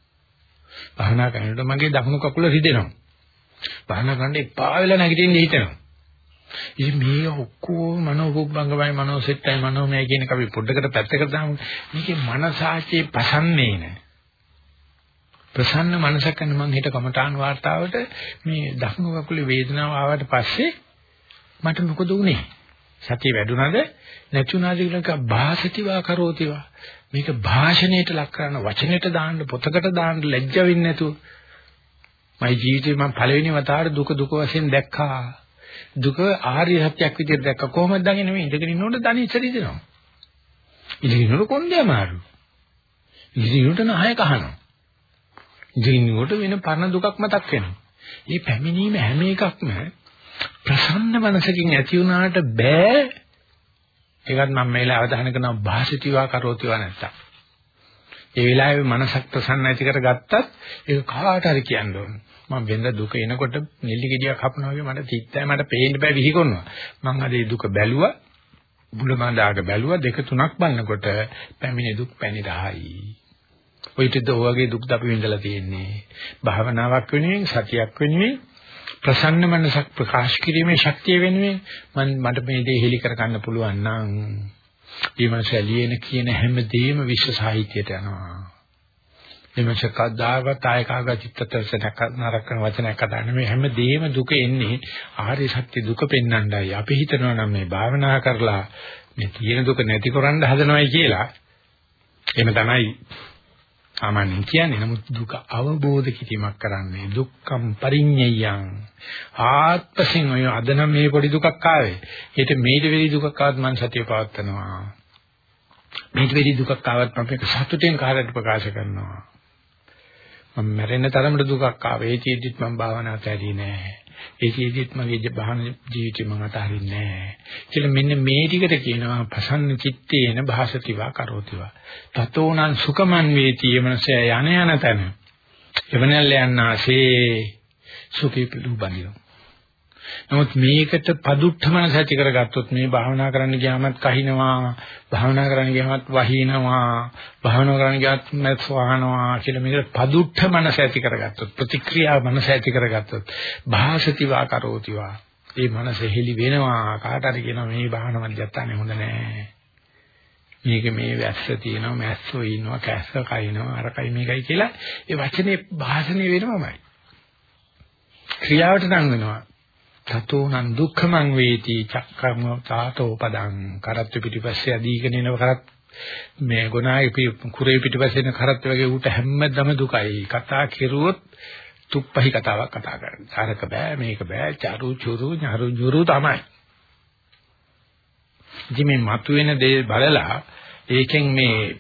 භාවනා කරනකොට මගේ දකුණු කකුල රිදෙනවා. භාවනා කරන්න එපා වෙලා නැගිටින්න හිතෙනවා. ඉතින් මේ ඔක්කොම මනෝභුබ්බංගමයි මනෝසෙට්ටයි මනෝමය කියන එක අපි පොඩ්ඩකට පැත්තකට දාමු. මේකේ මනසාචේ පසන්නේ නැහැ. ප්‍රසන්න මනසක් යන මං හිත කමඨාන් වාර්තාවට මේ දකුණු කකුලේ වේදනාව ආවට පස්සේ මට මොකද වුනේ? සතිය වැඩුණාද? නැතුණාද කියලා භාසතිවා කරෝතිවා. මේක භාෂණයට ලක් කරන වචනෙට දාන්න පොතකට දාන්න ලැජ්ජ වෙන්නේ නැතුව මගේ ජීවිතේ මම පළවෙනි වතාවට දුක දුක වශයෙන් දැක්කා. දුක ආර්ය සත්‍යයක් විදිහට දැක්ක කොහොමද දන්නේ මේ ඉඳගෙන ඉන්නකොට දණි ඉස්සර ඉදෙනවා. ඉඳගෙන ඉන්නකොට කොණ්ඩේ අමාරු. ඉඳගෙන ඉන්නකොට නහය කහනවා. ඉඳගෙන ඉන්නකොට වෙන පරණ දුකක් මතක් වෙනවා. මේ පැමිණීම හැම එකක්ම ප්‍රසන්න මනසකින් ඇති වුණාට බෑ. ඒකත් මම මේලා අවධානය කරනවා භාසිතීවා කරෝතිවා නැත්තම්. ඒ වෙලාවේ මනසක් ප්‍රසන්න ඇති කරගත්තත් ඒක කාට හරි කියන්න ඕනේ. මම වෙන දුක එනකොට නෙල්ලි ගෙඩියක් හපනවා වගේ මට තිත්තයි මට පේන්න බෑ විහිකොනවා. මම අද දුක බැලුවා බුලමඳාග බැලුවා දෙක තුනක් බලනකොට පැමිණි දුක් පැනිරහයි. ඔයිටද ඔයගේ දුක් අපි විඳලා තියෙන්නේ. භාවනාවක් වෙනුවෙන් සතියක් වෙනුවෙන් ප්‍රසන්න මනසක් ප්‍රකාශ කිරීමේ ශක්තිය වෙනුවෙන් මම මට මේ දේ හෙලි කර ගන්න පුළුවන් නම් ඊමණසලියන කියන හැම දෙයක්ම විශ්ව සාහිත්‍යයට යනවා. එමච කද්දාවත් ආයකාග චිත්තතරසනක් නරකන වචනයක් කතාන්නේ මේ හැම දෙයක්ම දුක එන්නේ ආර්ය සත්‍ය දුක පෙන්වන්නයි. අපි හිතනවා නම් මේ භාවනා කරලා මේ තියෙන දුක නැති කරන්න හදනවයි කියලා. එහෙම තමයි සාමාන්‍යයෙන් කියන්නේ. නමුත් දුක අවබෝධ කිරීමක් කරන්නේ දුක්ඛම් පරිඤ්ඤයං. ආත්මසින් ඔය අද නම් මේ පොඩි දුකක් ආවේ. ඊට මේට වෙලි දුකක් ආවත් මම සතිය පවත්නවා මේට වෙලි දුකක් ආවත් මම ඒක සතුටෙන් කාටද ප්‍රකාශ කරනවා. මම මැරෙන්න තරමට දුකක් ආවේ ඒ චේදිත් මම භාවනාවට ඇදී නෑ ඒ ජීවිතෙත් මගේ බහන ජීවිතේ මම අතහරින්නේ නැහැ. කියලා මෙන්න මේ ටිකට කියනවා ප්‍රසන්න චිත්තේන භාසතිවා කරෝතිවා. තතෝනං සුකමන් වේති යමනසය යන යන තන. එවනල්ල යන්නාසේ සුඛී පිළු බඳිනවා. නමුත් මේකට පදුට්ඨමන සැටි කරගත්තොත් මේ භාවනා කරන්න ගියාමත් කහිනවා භාවනා කරන්න ගියාමත් වහිනවා භාවනා කරන්න ගියාත් මත් වහනවා කියලා මේකට පදුට්ඨමන සැටි කරගත්තොත් ප්‍රතික්‍රියා මනස ඇති කරගත්තොත් භාසති වා කරෝති වා ඒ මනස හෙලි වෙනවා. කාට හරි කියනවා මේ භාවනා මධ්‍යස්ථානේ හොඳ නෑ. මේක මේ වැස්ස තියෙනවා මැස්සෝ ඉන්නවා කැස්ස කයින්නවා අරකයි මේකයි කියලා. ඒ වචනේ භාෂණය වෙනවමයි. ක්‍රියාවට නම් වෙනවා. තතෝනං දුක්ඛමං වේති චක්කම තාතෝ පදං. කරත් පිටිපස්සේ අදීගෙන එනව කරත් මේ ගුණායි කුරේ පිටිපස්සේ එන කරත් වගේ ඌට හැමදම දුකයි. කතා කෙරුවොත් තුප්පහි කතාවක් කතා කරන්නේ. සාරක බෑ මේක බෑ චරු චුරු ñරු ñුරු තමයි. ඉතින් මේ මතුවෙන දේ බලලා ඒකෙන් මේ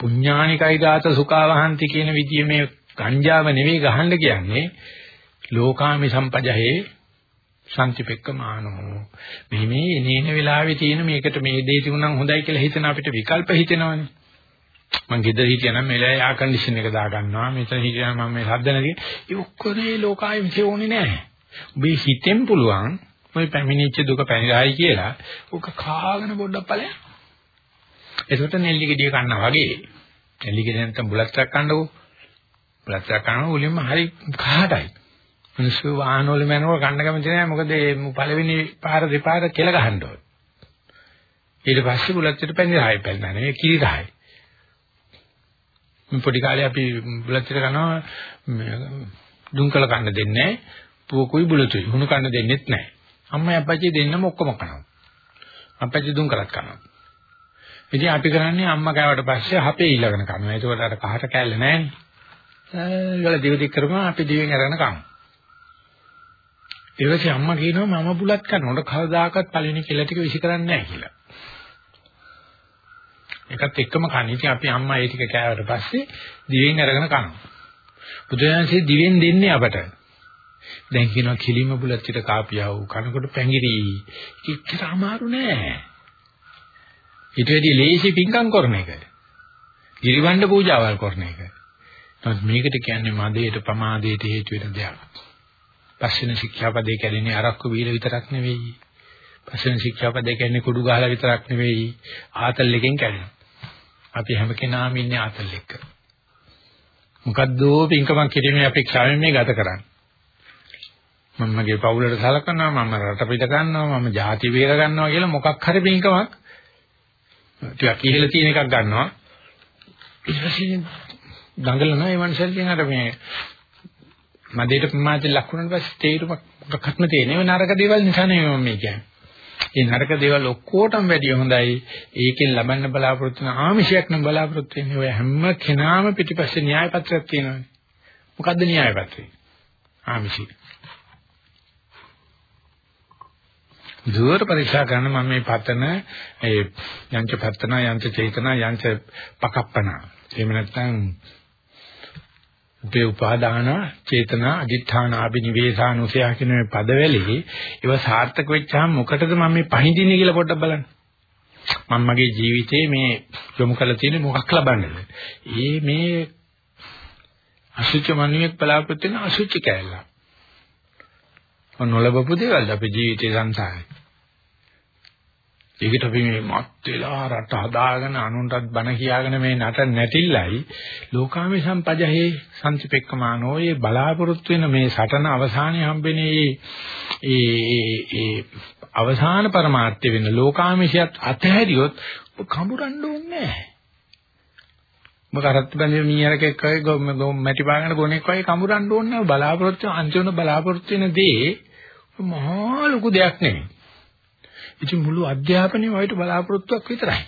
පුඤ්ඤානිකයි දාත සුඛාවහන්ති කියන විදිය මේ ගංජාව නෙවෙයි ගහන්න කියන්නේ ලෝකාමි සම්පජහේ සම්තිපෙක්ක මානෝ මේ මේ එනේන වෙලාවේ තියෙන මේකට මේ දේ තිබුණනම් හොඳයි කියලා හිතන අපිට විකල්ප හිතෙනවනේ. මං ගෙදර හිටියනම් මෙලයි ආ කන්ඩිෂන් එක දා ගන්නවා මෙතන හිටියනම් මම මේ හද්ද නැති. ඒ ඔක්කොම ලෝකායෙ විතේ ඕනේ නැහැ. ඔබේ හිතෙන් පුළුවන් ඔය පැමිණිච්ච දුක පැනිරායි කියලා ඔක කාගෙන පොඩ්ඩක් ඵලයන් එතකොට නෙල්ලි ගෙඩිය කන්නා වගේ. නෙල්ලි ගෙඩිය නැත්තම් බුලත් එකක් කන්නකෝ. බුලත් එකක් කනවා උලින්ම හරි කහටයි. මිනිස්සු වාහන වල මනෝ ගන්න කැමති නැහැ මොකද මේ පළවෙනි පාර දෙපාර කෙල ගහන්න ඕන. ඊට පස්සේ බුලත්ට පැන්නේ ආයෙ පැන්නන්නේ මේ කිරි රහයි. මේ පොඩි කාලේ අපි බුලත්ට කනවා දුම් කළ කන්න දෙන්නේ පුවකුයි බුලතුයි හුණු කන්න දෙන්නෙත් නැහැ. අම්මයි අප්පච්චි දෙන්නම ඔක්කොම කනවා. අප්පච්චි දුම් කළත් කනවා. ඉතින් අපි කරන්නේ අම්මා කෑවට පස්සේ හපේ ඊළඟන කනවා. ඒකෝට අර කහට කෑල්ල නැහැනේ. ඒගොල්ලෝ දිව දික් කරපුවා අපි දිවෙන් අරගෙන කනවා. ඊට පස්සේ අම්මා කියනවා මම බුලත් කරනකොට කවදාකවත් පළවෙනි කෙල ටික විසි කරන්නේ නැහැ කියලා. ඒකත් එක්කම කන්නේ. ඉතින් අපි අම්මා ඒ ටික කෑවට පස්සේ දිවෙන් අරගෙන කනවා. බුදුරජාණන්සේ දිවෙන් දෙන්නේ අපට. දැන් කියනවා කිලිම බුලත් ටික කාපියව කනකොට පැංගිරි. කිච්චර අමාරු නෑ. ඊට වැඩි ලේසි පිංකම් කරන එක. ගිරිවණ්ඩ පූජාවල් කරන එක. නමුත් මේකට කියන්නේ මදේට ප්‍රමාදයට හේතු වෙන දෙයක්. පස්වෙනි ශික්ෂාපදේ කියන්නේ අරක්කු බීල විතරක් නෙවෙයි. පස්වෙනි ශික්ෂාපදේ කියන්නේ කුඩු ගහලා විතරක් නෙවෙයි. ආතල් එකෙන් කැඩෙනවා. අපි හැම කෙනාම ඉන්නේ ආතල් එක්ක. මොකද්දෝ පින්කමක් කිරීමේ අපේක්ෂාවෙන් මේ ගත කරන්නේ. මම මගේ පවුලට සලකනවා මම රට පිට ගන්නවා මම ජාති වේර ගන්නවා කියලා මොකක් හරි පින්කමක් ටිකක් ඉහළ තියෙන එකක් ගන්නවා ඊට පස්සේ දඟලනවා ඒ මනුස්සයන් අර මේ මදේට ප්‍රමාදයෙන් ලක් වුණාට පස්සේ තේරුමක් මොකක්වත්ම තේරෙන්නේ නරක දේවල් නිසා නෙමෙයි මම කියන්නේ. ඒ නරක දේවල් ඔක්කොටම වැඩිය හොඳයි. ඒකෙන් ලබන්න බලාපොරොත්තු වෙන ආමිෂයක් නම් බලාපොරොත්තු වෙන්නේ ඔය හැම කෙනාම පිටිපස්සේ න්‍යාය පත්‍රයක් තියෙනවානේ. මොකද්ද න්‍යාය පත්‍රය? ආමිෂය. දුවර පරීක්ෂා කරන මම මේ පතන ඒ යංච පත්තන යංච චේතන යංච පකප්පන එහෙම නැත්නම් උපේ උපාදාන චේතනා අදිඨාන අබිනිවේෂානුසය කියන මේ පදවැලේ ඒව සාර්ථක වෙච්චාම මොකටද මම මේ පහඳින්නේ කියලා පොඩ්ඩක් බලන්න. මම මගේ ජීවිතේ මේ යොමු කරලා තියෙන්නේ මොකක් ලබන්නද? ඒ මේ අසුචි මනුවෙක් බලාපොරොත්තු වෙන අසුචි කැලල. නොලබපු දේවල්ද අපේ ජීවිතේ සංසාරේ. ඒකට අපි මේ මත් වෙලා රට හදාගෙන අනුන්ටත් බන කියාගෙන මේ නට නැටිල්ලයි ලෝකාමේ සම්පජහේ සම්තිපෙක්කමානෝ ඒ බලාපොරොත්තු වෙන මේ සටන අවසානයේ හම්බෙන්නේ ඒ ඒ අවසාන પરමාර්ථය වෙන ලෝකාමේශයත් අතහැරියොත් කඹරන්න ඕනේ නැහැ. මොකක්වත් බැඳෙ මීයරකෙක් වගේ මැටි පාගන ගොනෙක් වගේ කඹරන්න ඕනේ නැහැ. බලාපොරොත්තු අන්තිම බලාපොරොත්තු වෙන දේ මහා ලොකු දෙයක් නෙමෙයි. ඉතින් මුළු අධ්‍යාපනයම ඔයිට බලාපොරොත්තුවක් විතරයි.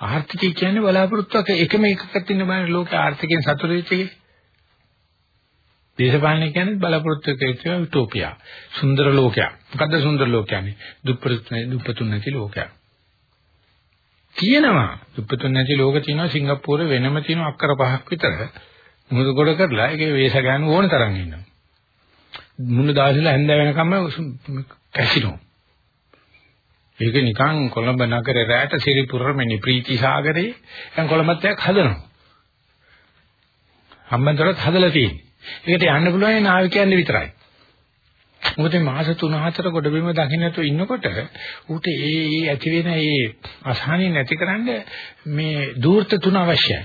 ආර්ථිකය කියන්නේ බලාපොරොත්තුක එකම එකක් තියෙන බෑ ලෝක ආර්ථිකයෙන් සතුට වෙච්ච එකේ. දේශපාලනය කියන්නේ බලාපොරොත්තු වෙච්ච යුටෝපියා. සුන්දර ලෝකයක්. මොකද්ද සුන්දර ලෝකයන්නේ? දුප්පත් දුප්පතුන් නැති ලෝකයක්. තියෙනවා. දුප්පතුන් නැති ලෝක තියෙනවා සිංගප්පූරේ වෙනම තියෙනවා අක්කර පහක් විතර. මුහුද ගොඩ කරලා ඒකේ වේශ ගන්න ඕන තරම් ඉන්නවා. මුණ දාසලා හැන්ද වෙනකම් කැසිනෝ. ඒක නිකන් කොළඹ නගරේ රැට සිරිපුරමෙනි ප්‍රීති සාගරේ දැන් කොළඹත් එක්ක හදනවා. හම්බන්තොටත් හදලා තියෙන්නේ. ඒකට යන්න පුළුවන් නාවිකයන් විතරයි. මොකද මාස 3-4 ගොඩබිම දකින්නතෝ ඉන්නකොට ඌට ඒ ඒ ඇති වෙන ඒ අසහනිය නැතිකරන්න මේ දූර්ත තුන අවශ්‍යයි.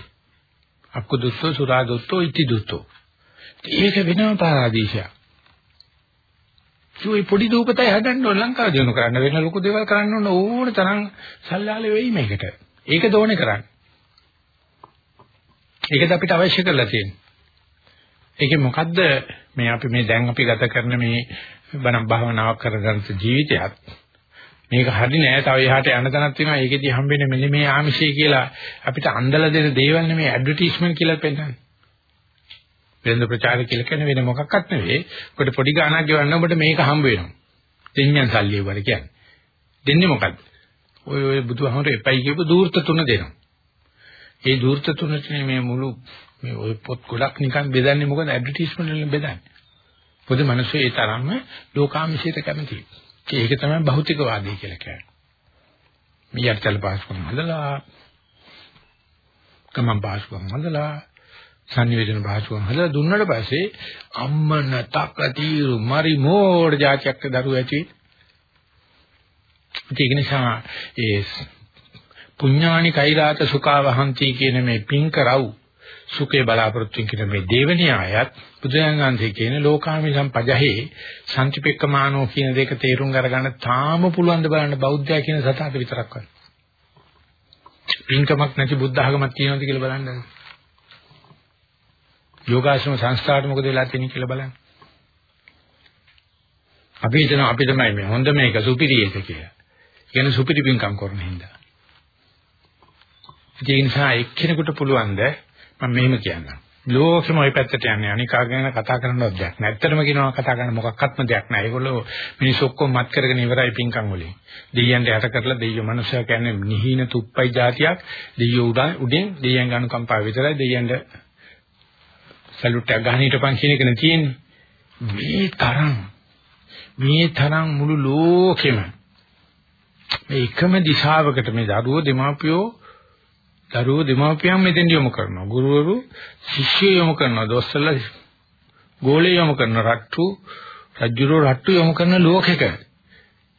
අක්කු දුත්තෝ සුරා දුත්තෝ ඉති දුත්තෝ. ඒක වෙනම පාරාදීශයක්. ඒ පොඩි දූපතයි හදන්න ඕන ලංකාව දිනු කරන්න වෙන ලොකු දේවල් කරන්න ඕන ඕන තරම් සල්ලාලේ වෙයි මේකට. ඒක දෝනේ කරන්න. ඒකද අපිට අවශ්‍ය කරලා තියෙන්නේ. ඒකේ මොකද්ද මේ අපි මේ දැන් අපි ගත කරන මේ බණ භාවනාවක් කරගන්න ජීවිතයත් මේක හරි නෑ තව එහාට යන තැනක් තියෙනවා ඒකෙදි හම්බෙන්නේ මෙන්න මේ ආමිෂය කියලා අපිට අන්දලා දෙන දේවල් නෙමෙයි ඇඩ්වර්ටයිස්මන්ට් කියලා පෙන්නන්නේ වෙළඳ ප්‍රචාර කියලා කියන්නේ වෙන මොකක්වත් නෙවෙයි ඔකට පොඩි ගාණක් ගෙවන්න ඔබට මේක හම්බ වෙනවා දෙඤ්ඤන් සල්ලි වල කියන්නේ දෙන්නේ මොකද්ද ඔය ඔය බුදුහාමර එපයි කියපු දූර්ත තුන දෙනවා ඒ දූර්ත තුනට මේ මුළු මේ ওই පොත් ගොඩක් නිකන් බෙදන්නේ මොකද ඇඩ්වර්ටයිස්මන්ට් වලින් බෙදන්නේ. පොදු මිනිස්සු ඒ තරම්ම ලෝකාමිෂයට කැමතියි. ඒක තමයි භෞතිකවාදී කියලා කියන්නේ. මියර්තල් පාස්කම් හදලා කමම් පාස්කම් හදලා සංවේදන භාෂාවන් හදලා දුන්නට පස්සේ අම්මන තක తీරු මරි මෝඩ જાතියක් දරුවෝ ඇති. ඒක නිසා ඒ පුඤ්ඤානි කෛරාත සුඛවහන්ති කියන මේ පින් කරව් සුඛේ බලාපොරොත්තු කියන මේ දේවණියායත් බුදුරජාණන්සේ කියන ලෝකාමි සම්පජහේ සම්තිපෙක්කමානෝ කියන දෙක තේරුම් අරගන්න තාම පුළුවන් ද බලන්න බෞද්ධයා කියන සතාට විතරක් වань. පින්කමක් නැති බුද්ධ ආගමක් තියෙනවද කියලා බලන්න. යෝගාශ්‍රම සංස්ථාවට මොකද වෙලා තියෙන්නේ කියලා බලන්න. අපි හිතන අපි තමයි මේ හොඳ මේක සුපිරි එක කියලා. කියන සුපිරි පින්කම් කරන හින්දා. ඒ නිසා එක්කෙනෙකුට පුළුවන්ද මම මෙහෙම කියන්නම්. ලෝකෙම ওই පැත්තට යන්නේ අනිකා ගැන කතා කරනවත් දෙයක් නෑ. ඇත්තටම කියනවා කතා කරන මොකක්වත්ම දෙයක් නෑ. ඒගොල්ලෝ මිනිස්සු ඔක්කොම මත් කරගෙන ඉවරයි පින්කම් වලින්. දෙයියන්ට යට කරලා දෙයියෝ මනුස්සයා කියන්නේ නිහින තුප්පයි જાතියක්. දෙයියෝ උඩින් දෙයියන් ගන්න කම්පාව විතරයි දෙයියන්ට සැලුට් එකක් ගහන හිටපන් කියන එක නේ තියෙන්නේ. මේ තරම් මේ තරම් මුළු ලෝකෙම මේ එකම දිශාවකට මේ දරුවෝ දෙමාපියෝ දරුවෝ දෙමාපියන් මෙතෙන් යොමු කරනවා. ගුරුවරු ශිෂ්‍යය යොමු කරනවා. දොස්සල ගෝලේ යොමු කරන රට්ටු රජුරෝ රට්ටු යොමු කරන ලෝකෙක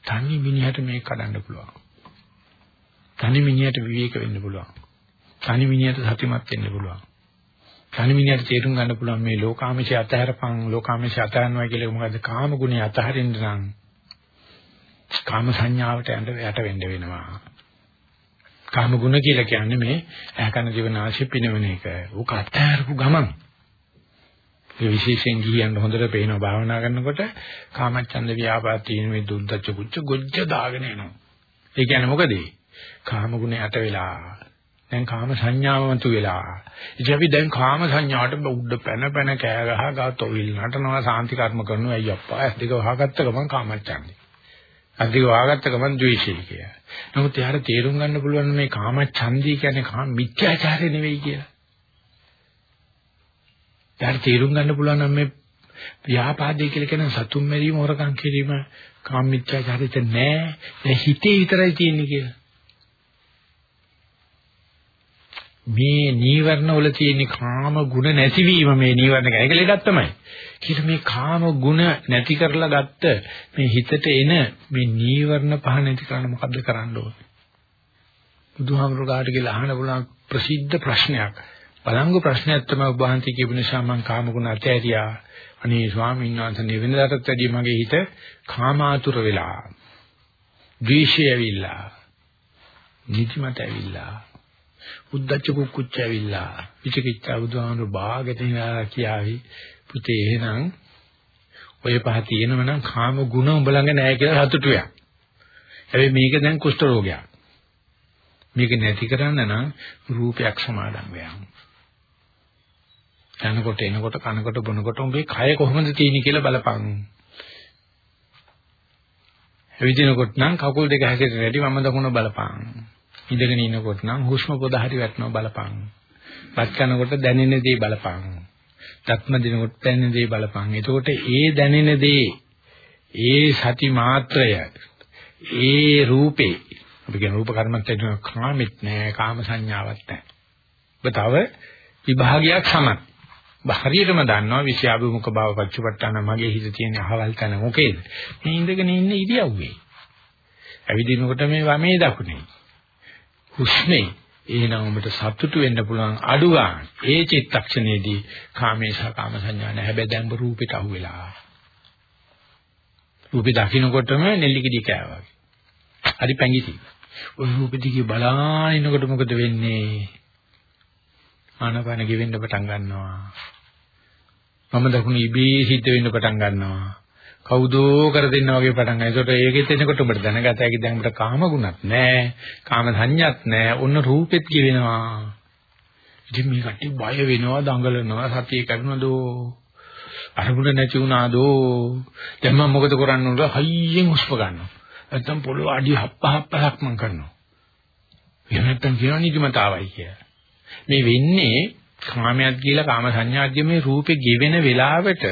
තනි මිනිහට මේක කඩන්න පුළුවන්. තනි මිනිහට විවේක වෙන්න පුළුවන්. තනි මිනිහට සතිමත් වෙන්න පුළුවන්. තනි මිනිහට තේරුම් ගන්න පුළුවන් මේ ලෝකාමිෂය අතහැරපන් ලෝකාමිෂය අතහරිනවා කියලා මොකද්ද කාම ගුණය අතහරින්න නම් කාම සංඥාවට යන්න යට වෙන්න වෙනවා. කාම ගුණ කියලා කියන්නේ මේ ඇකන ජීවනාශි පිනවන එක. උක අත්හැරපු ගමන්. ඒ විශේෂයෙන් ගියන් හොඳට පේනවා භාවනා කරනකොට කාමච්ඡන්ද ව්‍යාපාද තියෙන මේ දුද්දච්ච කුච්ච ගොජ්ජ දාගෙන එනවා. ඒ කියන්නේ මොකද? කාම ගුණ යට වෙලා. දැන් කාම සංඥාවමතු වෙලා. ඉතින් අපි දැන් කාම සංඥාවට උඩ පැන පැන කෑ ගහ ගා තොවිල් නටනවා සාන්ති කර්ම කරනවා අයියෝ අප්පා ඇස් දෙක වහගත්ත ගමන් කාමච්ඡන්දේ. අධික වහගත්ත ගමන් ද්වේෂය කියලා. නමුත් එයාට තේරුම් ගන්න පුළුවන් මේ කාම ඡන්දී කියන්නේ කාම මිත්‍යාචාරය නෙවෙයි කියලා. එයාට තේරුම් ගන්න පුළුවන් නම් මේ ව්‍යාපාදේ කියලා කියන සතුම් මැරීම හොරකම් කිරීම කාම මිත්‍යාචාරයට නෑ. ඒ හිතේ විතරයි තියෙන්නේ කියලා. මේ නීවරණ වල තියෙන කාම ගුණ නැතිවීම මේ නීවරණ ගැන ඒක ලෙඩක් තමයි. කිසිම මේ කාම ගුණ නැති කරලා ගත්ත මේ හිතට එන මේ නීවරණ පහ නැති කරන්න මොකද්ද කරන්න ඕනේ? බුදුහාමුදුරුවෝ කාට කියලා අහන්න පුළුවන් ප්‍රසිද්ධ ප්‍රශ්නයක්. බලංගු ප්‍රශ්නයක් තමයි ඔබ වහන්සේ කියපු නිසා මම කාම ගුණ අතහැරියා. අනේ ස්වාමීන් වහන්සේ වෙනදාටත් වැඩිය මගේ හිත කාමාතුර වෙලා. ද්වේෂය ඇවිල්ලා. නිදිමත ඇවිල්ලා. උද්දච්ච කුක්කුච්ච ඇවිල්ලා. විචිකිච්ඡා බුදුහාමුදුරුවෝ බාගෙට කියාවි පුතේ එහෙනම් ඔය පහ තියෙනව නම් කාම ගුණ උඹ ළඟ නැහැ කියලා සතුටුයක්. හැබැයි මේක දැන් කුෂ්ඨ රෝගයක්. මේක නැති කරන්න නම් රූපයක් සමාදම් වෙනවා. යනකොට එනකොට කනකොට බොනකොට උඹේ කය කොහොමද තියෙන්නේ කියලා බලපං. ඇවිදිනකොට නම් කකුල් දෙක හැසිරෙන්න වැඩි වම දකුණ බලපං. ඉඳගෙන ඉන්නකොට නම් හුස්ම පොද හරි වැටෙනවා බලපං. වත් කනකොට දැනෙන දේ බලපං. දත්ම දිනකොට දැනෙන දේ බලපං. එතකොට ඒ දැනෙන දේ ඒ සති මාත්‍රය ඒ රූපේ අපි කියන රූප කර්මත් කියන කාමෙත් නෑ කාම සංඥාවක් නෑ. ඔබ තව විභාගයක් සමත්. හරියටම දන්නවා විෂයාභිමුඛ භාව පච්චපට්ඨාන මගේ හිත තියෙන අහවල් තැන මොකේද? මේ ඉඳගෙන ඉන්න ඉරියව්වේ. ඇවිදිනකොට මේ වමේ දකුණේ. හුස්මේ එහෙනම් ඔබට සතුටු වෙන්න පුළුවන් අඩු ගන්න. ඒ චිත්තක්ෂණයේදී කාමේ සහ කාම සංඥා නැහැ. හැබැයි දැන් රූපෙට අහු වෙලා. රූපේ දකින්නකොටම නෙල්ලිකිඩි කෑවා. හරි පැංගිටි. ওই රූපෙ දිගේ බලාගෙනකොට මොකද වෙන්නේ? ආනපන ගෙවෙන්න පටන් ගන්නවා. මම දකුණු ඉබේ සිද්ධ වෙන්න පටන් ගන්නවා. කවුදෝ කර දෙන්න වගේ පටන් ගන්නවා. ඒකට ඒකෙත් එනකොට ඔබට දැනගත හැකි දැන් ඔබට කාම ගුණත් නැහැ. කාම සංඥාත් නැහැ. ඔන්න රූපෙත් කියවෙනවා. ඉතින් මේ කට්ටිය බය වෙනවා, දඟලනවා, සතිය කරුණදෝ. අරමුණ නැති වුණාදෝ. දැන් මම මොකද කරන්න උනද? හයියෙන් හුස්ම ගන්නවා. නැත්තම් පොළොව අඩි හප්ප හප්පක් මම කරනවා. එහෙම නැත්තම් කියනවා නිදිමතාවයි කියලා. මේ වෙන්නේ කාමයක් කියලා කාම සංඥාද්‍ය මේ රූපේ ගෙවෙන වෙලාවට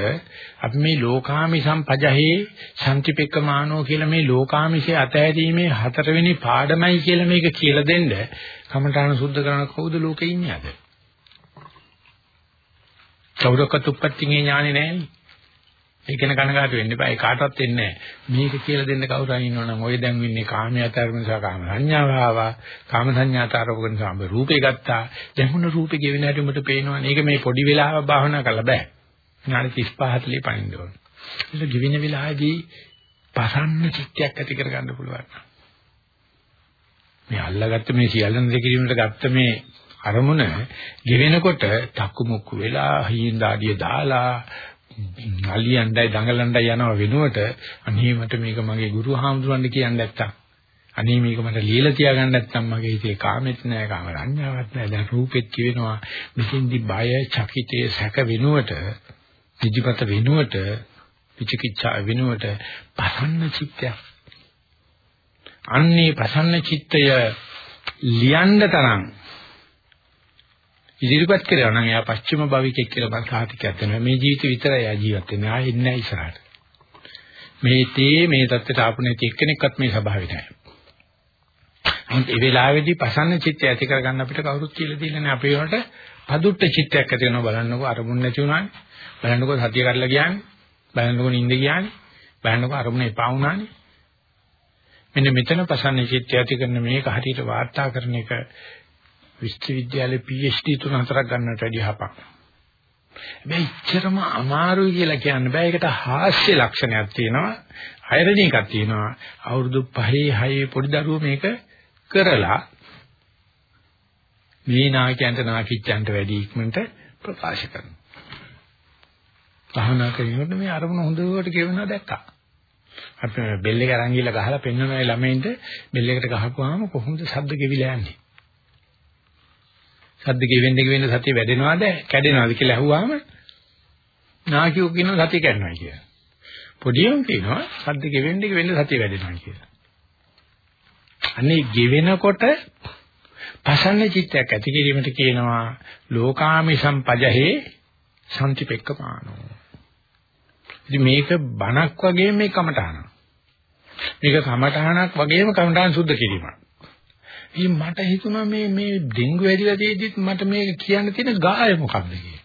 අපි මේ ලෝකාමි සම්පජහේ සම්තිපෙක්කමානෝ කියලා මේ ලෝකාමිෂේ අතහැරීමේ හතරවෙනි පාඩමයි කියලා මේක කියලා දෙන්න කමඨාන සුද්ධ කරන කවුද ලෝකේ ඉන්නේ අද කවුරක්වත් උප්පත්තිගේ ඥානෙ නැහැ ඒක ගැන කනගාටු වෙන්න එපා. ඒ කාටවත් වෙන්නේ නැහැ. මේක කියලා දෙන්න කවුරු හරි ඉන්නවනම් ඔය දැන් ඉන්නේ කාමයට නිසා කාම සංඥාව ආවා. කාම සංඥාට ආරෝපක නිසා ඔබ රූපේ ගත්තා. දැන් මොන රූපේ ගෙවෙන හැටි උඹට පේනවනේ. ඒක මේ පොඩි වෙලාවක් භාවනා කරලා බෑ. ඥාන 35 40 පයින් දෝන. ඒක ගෙවෙන වෙලාවේදී පරන්න චිත්තයක් ඇති කරගන්න පුළුවන්. මේ අල්ලගත්ත මේ සියල්ලන දෙකිරීමට ගත්ත මේ අරමුණ ගෙවෙනකොට තක්කු මුක්කු වෙලා හීන දාඩිය දාලා අලියණ්ඩයි දඟලණ්ඩයි යනව වෙනුවට අනේ මට මේක මගේ ගුරු හාමුදුරන්ට කියන්න නැත්තම් අනේ මේක මට ලියලා තියාගන්න නැත්තම් මගේ හිතේ කාමෙත් නෑ කාම රඤ්ඤාවක් නෑ දැන් රූපෙත් කියවෙනවා මෙතෙන්දි බය චකිතේ සැක වෙනුවට නිදිමත වෙනුවට විචිකිච්ඡා වෙනුවට ප්‍රසන්න චිත්තයක් අන්නේ ප්‍රසන්න චිත්තය ලියන්න තරම් ඉදිරිපත් කරනවා නම් එයා පස්චිම භවිකෙක් කියලා මම සාහිතිකයක් දෙනවා. මේ ජීවිත විතරයි එයා ජීවත් වෙන්නේ. ආයෙ ඉන්නේ නැහැ ඉස්සරහට. මේ තේ මේ தත්තට ආපු නැති එක්කෙනෙක්වත් මේ ස්වභාවය නැහැ. අන්ත ඒ වෙලාවේදී පසන්න චිත්තය ඇති කරගන්න අපිට කවුරුත් කියලා දෙන්නේ නැහැ. අපේ වලට පදුට්ට චිත්තයක් ඇති වෙනවා බලන්නකෝ අරමුණ නැති වුණානේ. බලන්නකෝ සතිය කඩලා ගියානේ. බලන්නකෝ නිින්ද ගියානේ. බලන්නකෝ අරමුණ එපා වුණානේ. මෙන්න මෙතන පසන්න චිත්තය ඇති කරන මේක හරියට වාර්තා කරන එක විශ්වවිද්‍යාලේ PhD තුන හතරක් ගන්නට වැඩිය හපක්. හැබැයි ඉච්චරම අමාරුයි කියලා කියන්න බෑ. ඒකට හාස්‍ය ලක්ෂණයක් තියෙනවා. අයරණි එකක් තියෙනවා. අවුරුදු 5 6 පොඩි දරුවෝ මේක කරලා මේ නායකයන්ට නාකිච්චන්ට වැඩි ඉක්මනට ප්‍රකාශ කරනවා. භාවනා කරනකොට මේ අරමුණ හොඳට කියවෙනවා දැක්කා. අපි බෙල් එක අරන් ගිහලා ගහලා පෙන්වනවා ළමයින්ට බෙල් එකට ගහපුවාම කොහොමද ශබ්ද ගෙවිලා යන්නේ? සද්ද ගෙවෙන්න ගෙවෙන්න සතිය වැඩෙනවද කැඩෙනවද කියලා අහුවාම නාකියෝ කියනවා සතිය කැඩෙනවා කියලා. පොඩියෝ කියනවා සද්ද ගෙවෙන්න ගෙවෙන්න සතිය වැඩෙනවා කියලා. අනේ ගෙවෙනකොට පසන්න චිත්තයක් ඇති කිරීමට කියනවා ලෝකාමි සම්පජහේ සම්තිපෙක්කමානෝ. ඉතින් මේක බණක් වගේ මේ කමඨාන. මේක කමඨානක් වගේම කමඨාන් සුද්ධ කිරීමක්. ඉතින් මට හිතුණා මේ මේ ඩෙන්ගු වැඩිලා තියෙද්දිත් මට මේක කියන්න තියෙන ගාය මොකක්ද කියලා.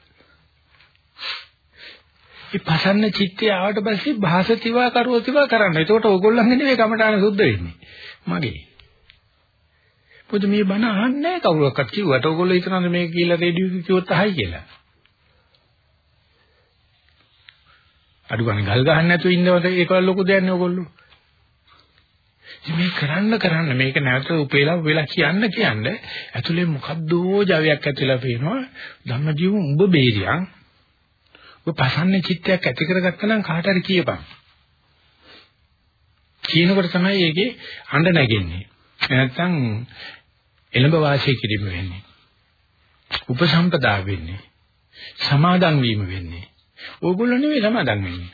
ඒ පසන්න චිත්තය ආවට පස්සේ භාසතිවා කරෝතිවා කරන්න. එතකොට ඕගොල්ලන්ගේ නෙවෙයි කමටහන සුද්ධ වෙන්නේ. මගේ. පොදු මේ බණ අහන්නේ නැහැ කවුරක්වත් කිව්වට ඕගොල්ලෝ හිතනවාද මේක කියලා රේඩියෝ එකේ කිව්වොත් අහයි කියලා. අඩු ගන්න ගල් ගහන්න නැතුව ඉන්නවද ඒක ලොකු දෙයක් නේ ඕගොල්ලෝ. මේ කරන්න කරන්න මේක නැවත උපේලා වෙලා කියන්න කියන්න ඇතුලේ මොකද්දෝ ජවයක් ඇතිලා පේනවා ධම්මජීව උඹ බේරියන් ඔබ පසන්නේ චිත්තයක් ඇති කරගත්තා නම් කාට හරි කියපන් කියනකොට තමයි ඒකේ හඬ නැගෙන්නේ නැත්තම් එළඹ වාසය කිරීම වෙන්නේ. උපසම්පදා වෙන්නේ. සමාදන් වීම වෙන්නේ. ඕගොල්ලෝ නෙවෙයි සමාදන් වෙන්නේ.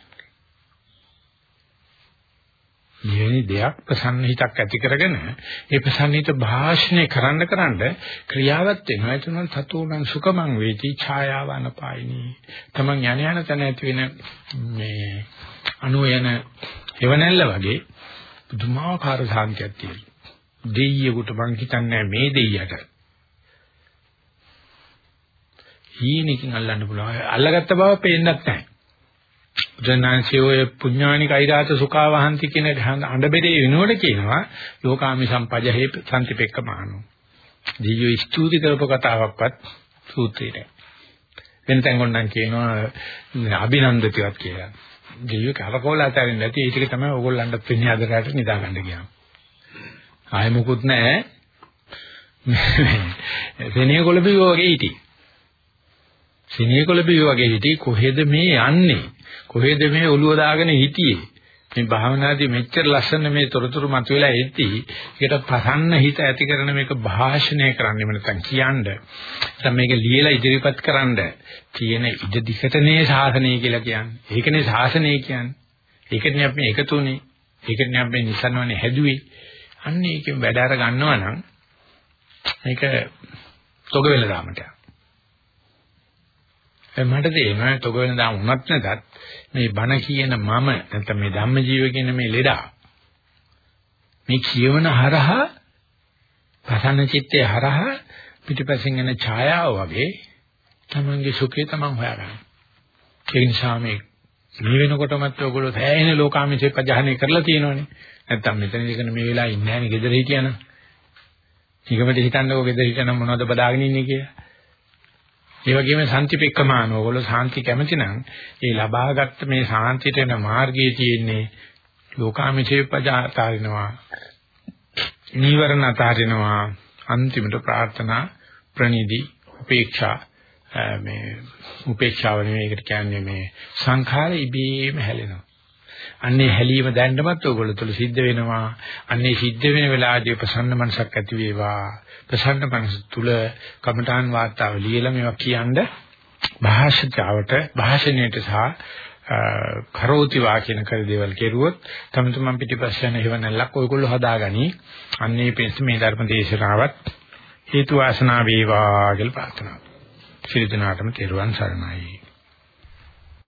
මෙවැනි දෙයක් ප්‍රසන්න හිතක් ඇති කරගෙන ඒ ප්‍රසන්න හිත භාෂණය කරන්න කරන්න ක්‍රියාවත් වෙනවා. ඒ තුනන් සතුණන් සුඛමං වේති ඡායාවන පායිනී. තමන් යන යන තැන ඇති වෙන මේ අනුයන එවනැල්ල වගේ පුදුමාකාර සාන්තියක් තියෙනවා. දෙයියෙකුට මං හිතන්නේ මේ දෙයියට හීනකින් අල්ලන්න පුළුවන් අල්ලගත්ත බව පේන්නත් නැහැ බුදුනාංශයේ ඔය පුඤ්ඤානික අයිරාත සුඛාවහන්ති කියන අඬබෙරේ වෙනකොට කියනවා ලෝකාමි සම්පජහේ සම්තිපෙක්කමානෝ. දීයෝ ස්තුති කරපු කතාවක්වත් සූත්‍රයේ වෙන තැන් ගොන්නම් කියනවා අභිනන්දතිවත් කියලා. දීයෝ කරකෝල අතරින් නැති ඒ ටික තමයි ඕගොල්ලන්ට පින්නේ අදරට නිදා ගන්න කියනවා. ආයෙ මොකුත් නැහැ. සෙනෙහ කොළඹ වගේ හිටි. සෙනෙහ කොළඹ වගේ හිටි කොහෙද මේ යන්නේ? කොහෙද මේ ඔළුව දාගෙන හිටියේ? මේ භාවනාදී මෙච්චර ලස්සන මේ තොරතුරු මතුවලා එද්දි ඒකට ප්‍රසන්න හිත ඇති කරන මේක භාෂණය කරන්නෙම නැත්නම් කියන්න. නැත්නම් මේක ලියලා ඉදිරිපත් කරන්න තියෙන ඉද දිකටනේ සාසනය කියලා කියන්නේ. ඒකනේ සාසනය කියන්නේ. ඒකනේ අපි එකතුනේ ඒකනේ අපි නිසන්වනේ හැදුවේ. අන්න ඒකෙන් වැඩ අර ගන්නවා නම් මේක තොග වෙල දාමට. මට තේරෙනවා තොග වෙන දාම උනත් නැතත් මේ බණ කියන මම නැත්නම් මේ ධම්මජීව කියන මේ ලෙඩා මේ කියවන හරහා ප්‍රසන්න චිත්තේ හරහා පිටිපස්සෙන් එන ඡායාව වගේ තමන්ගේ සුඛය තමන් හොයාගන්න. ඒ නිසා මේ මේ වෙනකොටමත් ඔයගොල්ලෝ සෑහෙන ලෝකාමිෂේ පජහණය කරලා තියෙනවනේ. නැත්තම් මෙතන ඉඳගෙන මේ වෙලාවේ ඉන්නේ නැහැ නේ ගෙදර හිටියනම්. ඊගමට හිතන්නකෝ ගෙදර හිටියනම් මොනවද බදාගෙන ඉන්නේ කියලා. ඒ වගේම සම්තිපෙක්කමාන ඕගොල්ලෝ සාන්ති කැමති නම් ඒ ලබාගත් මේ සාන්තියට යන මාර්ගයේ තියෙන්නේ ලෝකාමිෂේ පජාතාරිනවා නීවරණ අතාරිනවා අන්තිමට ප්‍රාර්ථනා ප්‍රනිදි උපේක්ෂා මේ උපේක්ෂාව නෙමෙයි ඒකට කියන්නේ මේ සංඛාර ඉබේම හැලෙනවා. අන්නේ හැලීම දැන්නමත් ඕගොල්ලෝ තුල සිද්ධ වෙනවා. අන්නේ සිද්ධ වෙන වෙලාවදී ප්‍රසන්න මනසක් ඇති වේවා. ප්‍රසන්න මනස තුල කමඨාන් වාර්තාව ලියලා මේවා කියන්න භාෂාවට භාෂණයට සහ කරෝති වාකින කර දේවල් කෙරුවොත් තම තමන් පිටිපස්සෙන් හේව නැල්ලක් ඔයගොල්ලෝ හදාගනි. අන්නේ පෙස් මේ ධර්ම දේශනාවත් හේතු වාසනා වේවා කියලා ප්‍රාර්ථනා. සිරිතනාටම තෙරුවන් සරණයි.